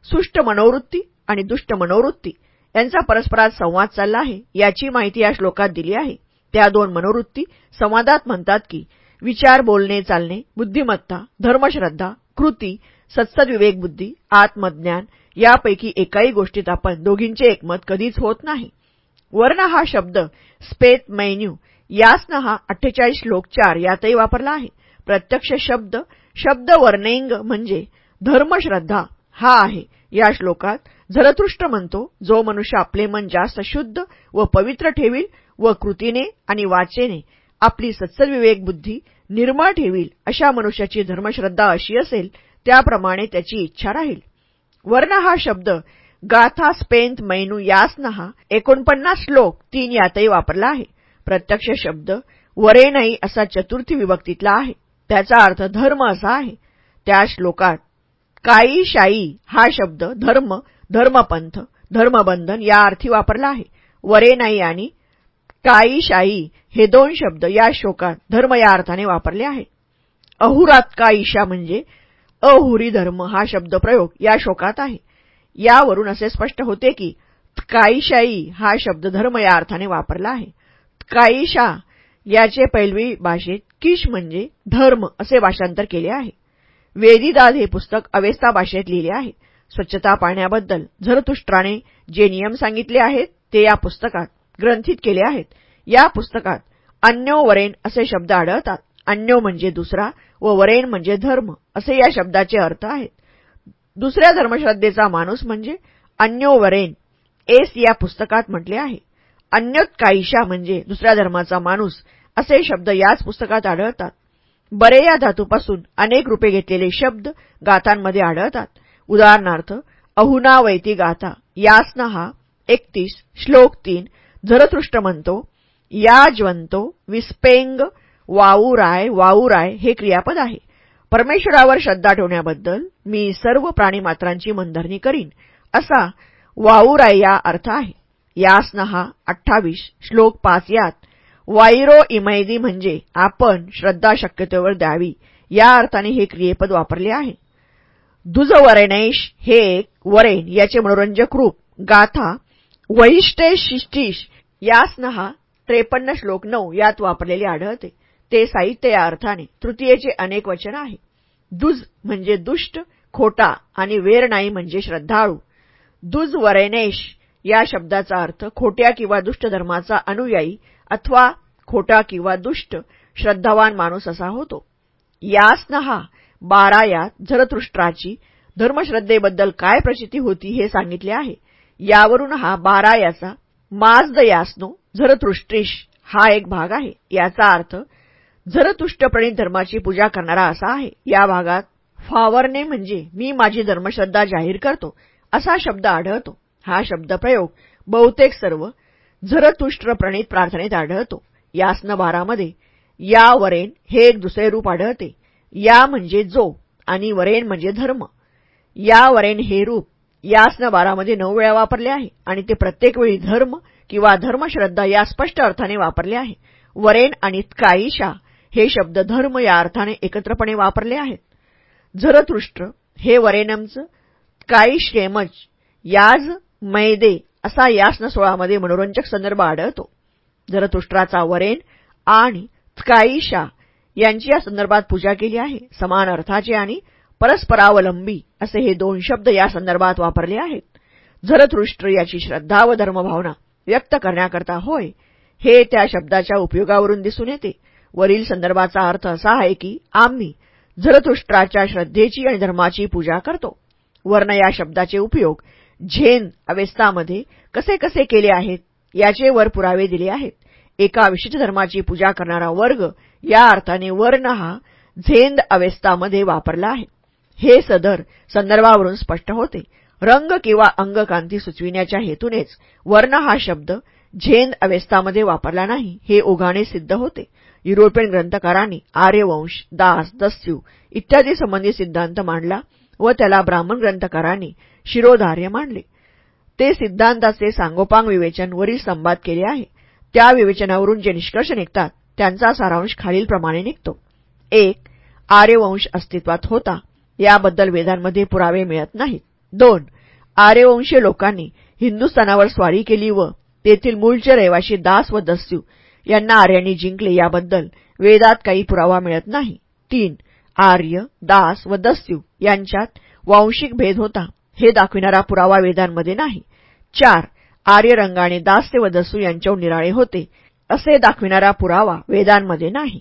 सुष्ट मनोवृत्ती आणि दुष्ट मनोवृत्ती यांचा परस्परात संवाद चालला आहे. याची माहिती या श्लोकात दिली आहे. त्या दोन मनोवृत्ती संवादात म्हणतात की विचार बोलणे चालणे बुद्धिमत्ता धर्मश्रद्धा कृती सत्सद बुद्धी आत्मज्ञान यापैकी एकाही गोष्टीत आपण दोघींचे एकमत कधीच होत नाही. वर्ण हा शब्द स्पेत मैन्यू यासन हा अठ्ठेचाळीस श्लोक चार यातही वापरला आहे. प्रत्यक्ष शब्द शब्द वर्णेंग म्हणजे धर्मश्रद्धा हा आहे या श्लोकात झरतृष्ट म्हणतो जो मनुष्य आपले मन जास्त शुद्ध व पवित्र ठेवील व कृतीने आणि वाचेने आपली सत्सविवेक बुद्धी निर्मळ ठेवील अशा मनुष्याची धर्मश्रद्धा अशी असेल त्याप्रमाणे त्याची इच्छा राहील. वर्ण हा शब्द गाथा स्पेंत मैनू यासनहा एकोणपन्नास श्लोक तीन यातही वापरला आहे. प्रत्यक्ष शब्द वरे नाही असा चतुर्थी विभक्तीतला आहे. त्याचा अर्थ धर्म असा आहे. त्या श्लोकात काई शाई हा शब्द धर्म धर्मपंथ धर्मबंधन या अर्थी वापरला आहे. वरेनाई आणि काईशाई हे दोन शब्द या श्लोकात धर्म या अर्थाने वापरले आहेत अहुरात का ईशा म्हणजे अहुरी धर्म हा शब्दप्रयोग या श्लोकात आहे. यावरून असे स्पष्ट होते की काईशाई हा शब्द धर्म या अर्थाने वापरला आहे. काईशा याचे पैलवी भाषेत किश म्हणजे धर्म असे भाषांतर केले आहे. वेदीदाद हे पुस्तक अवेस्ता भाषेत लिहिले आहे. स्वच्छता पाळण्याबद्दल. झरतुष्ट्राने जे नियम सांगितले आहेत ते या पुस्तकात ग्रंथित केले आहेत. या पुस्तकात अन्यो वरेन असे शब्द आढळतात. अन्यो म्हणजे दुसरा व वरेन म्हणजे धर्म असे या शब्दाचे अर्थ आहेत. दुसऱ्या धर्मश्रद्धेचा माणूस म्हणजे अन्यो वरेन एस या पुस्तकात म्हटले आहे. अन्योत काईशा म्हणजे दुसऱ्या धर्माचा माणूस असे शब्द याच पुस्तकात आढळतात. बरे या धातूपासून अनेक रूपे घेतलेले शब्द गाथांमध्ये आढळतात. उदाहरणार्थ अहुना वैती गाथा यासना हा एकतीस श्लोक तीन झरतृष्ट म्हणतो याजवंतो विस्पेंग वाऊराय वाऊराय हे क्रियापद आहे. परमेश्वरावर श्रद्धा ठेवण्याबद्दल मी सर्व प्राणीमात्रांची मनधरणी करीन असा वाऊराय या अर्थ आहे. यासना हा अठ्ठावीस श्लोक पाच यात वाईरो इमैदी म्हणजे आपण श्रद्धा शक्यतेवर द्यावी या अर्थाने हे क्रियेपद वापरले आहे. दुजवरेणेश हे एक वरेण याचे मनोरंजक रूप गाथा वैष्टे शिष्टीश यासना त्रेपन्न श्लोक नऊ यात वापरलेले आढळते. ते साहित्य या अर्थाने तृतीयेचे अनेक वचन आहे. दुज म्हणजे दुष्ट खोटा आणि वेरनाई म्हणजे श्रद्धाळू. दुजवरेनेश या शब्दाचा अर्थ खोट्या किंवा दुष्ट धर्माचा अनुयायी अथवा खोटा किंवा दुष्ट श्रद्धावान माणूस असा होतो. यास्नहा बारा यात झरतृष्ट्राची धर्मश्रद्धेबद्दल काय प्रचिती होती हे सांगितले आहे. यावरून हा बारा याचा माजद यासनो हा एक भाग आहे. याचा अर्थ झरतुष्टप्रणित धर्माची पूजा करणारा असा आहे. या भागात फावरणे म्हणजे मी माझी धर्मश्रद्धा जाहीर करतो असा शब्द आढळतो. हा शब्दप्रयोग बहुतेक सर्व झरतुष्ट्रप्रणित प्रार्थनेत आढळतो. यासन बारामध्ये या वरेन हे एक दुसरे रूप आढळते. या म्हणजे जो आणि वरेण म्हणजे धर्म. या वरेन हे रूप यासनं बारामध्ये नऊ वेळा वापरले आहे आणि ते प्रत्येक वेळी धर्म किंवा धर्मश्रद्धा या स्पष्ट अर्थाने वापरले आहे. वरेण आणि काईशा हे शब्द धर्म या अर्थाने एकत्रपणे वापरले आहेत. झरतृष्ट हे वरेनमचं काईशेमच याज मैदे असा यासन सोळामध्ये मनोरंजक संदर्भ आढळतो. झरतुष्ट्राचा वरेन आणि काईशा यांची या संदर्भात पूजा केली आहे. समान अर्थाचे आणि परस्परावलंबी असे हे दोन शब्द या संदर्भात वापरले आहेत. झरतृष्ट्र याची श्रद्धा व धर्मभावना व्यक्त करण्याकरता होय हे त्या शब्दाच्या उपयोगावरून दिसून येते. वरील संदर्भाचा अर्थ असा आहे की आम्ही झरतुष्ट्राच्या श्रद्धेची आणि धर्माची पूजा करतो. वर्ण या शब्दाचे उपयोग झेन अवेस्तामध्ये कसे कसे केले आहेत याचे वर पुरावे दिले आहेत. एका विशिष्ट धर्माची पूजा करणारा वर्ग या अर्थाने वर्ण हा झेंद अवेस्तामध्ये वापरला आहे. हे सदर संदर्भावरून स्पष्ट होते. रंग किंवा अंगकांती सुचविण्याच्या हेतूनेच वर्ण हा शब्द झेंद अवेस्तामध्ये वापरला नाही हे ओघाने सिद्ध होते. युरोपियन ग्रंथकारांनी आर्यवंश दास दस्यू इत्यादी संबंधी सिद्धांत मांडला व त्याला ब्राह्मण ग्रंथकारांनी शिरोधार्य मांडले ते सिद्धांताचे सांगोपांग विवेचन वरील स्तंभात केले आहे. त्या विवेचनावरून जे निष्कर्ष निघतात त्यांचा सारांश खालीलप्रमाणे निघतो. एक आर्यवंश अस्तित्वात होता. याबद्दल वेदांमध्ये पुरावे मिळत नाहीत. दोन आर्यवंशीय लोकांनी हिंदुस्थानावर स्वारी केली व तेथील मूळचे रहिवाशी दास व दस्यू यांना आर्यांनी जिंकले याबद्दल वेदात काही पुरावा मिळत नाही. तीन आर्य दास व दस्यू यांच्यात वांशिक भेद होता. हे दाखविणारा पुरावा वेदांमध्ये नाही. चार आर्य रंगाने दास्य व दस्यू यांच्यावर निराळे होते. असे दाखविणारा पुरावा वेदांमध्ये नाही.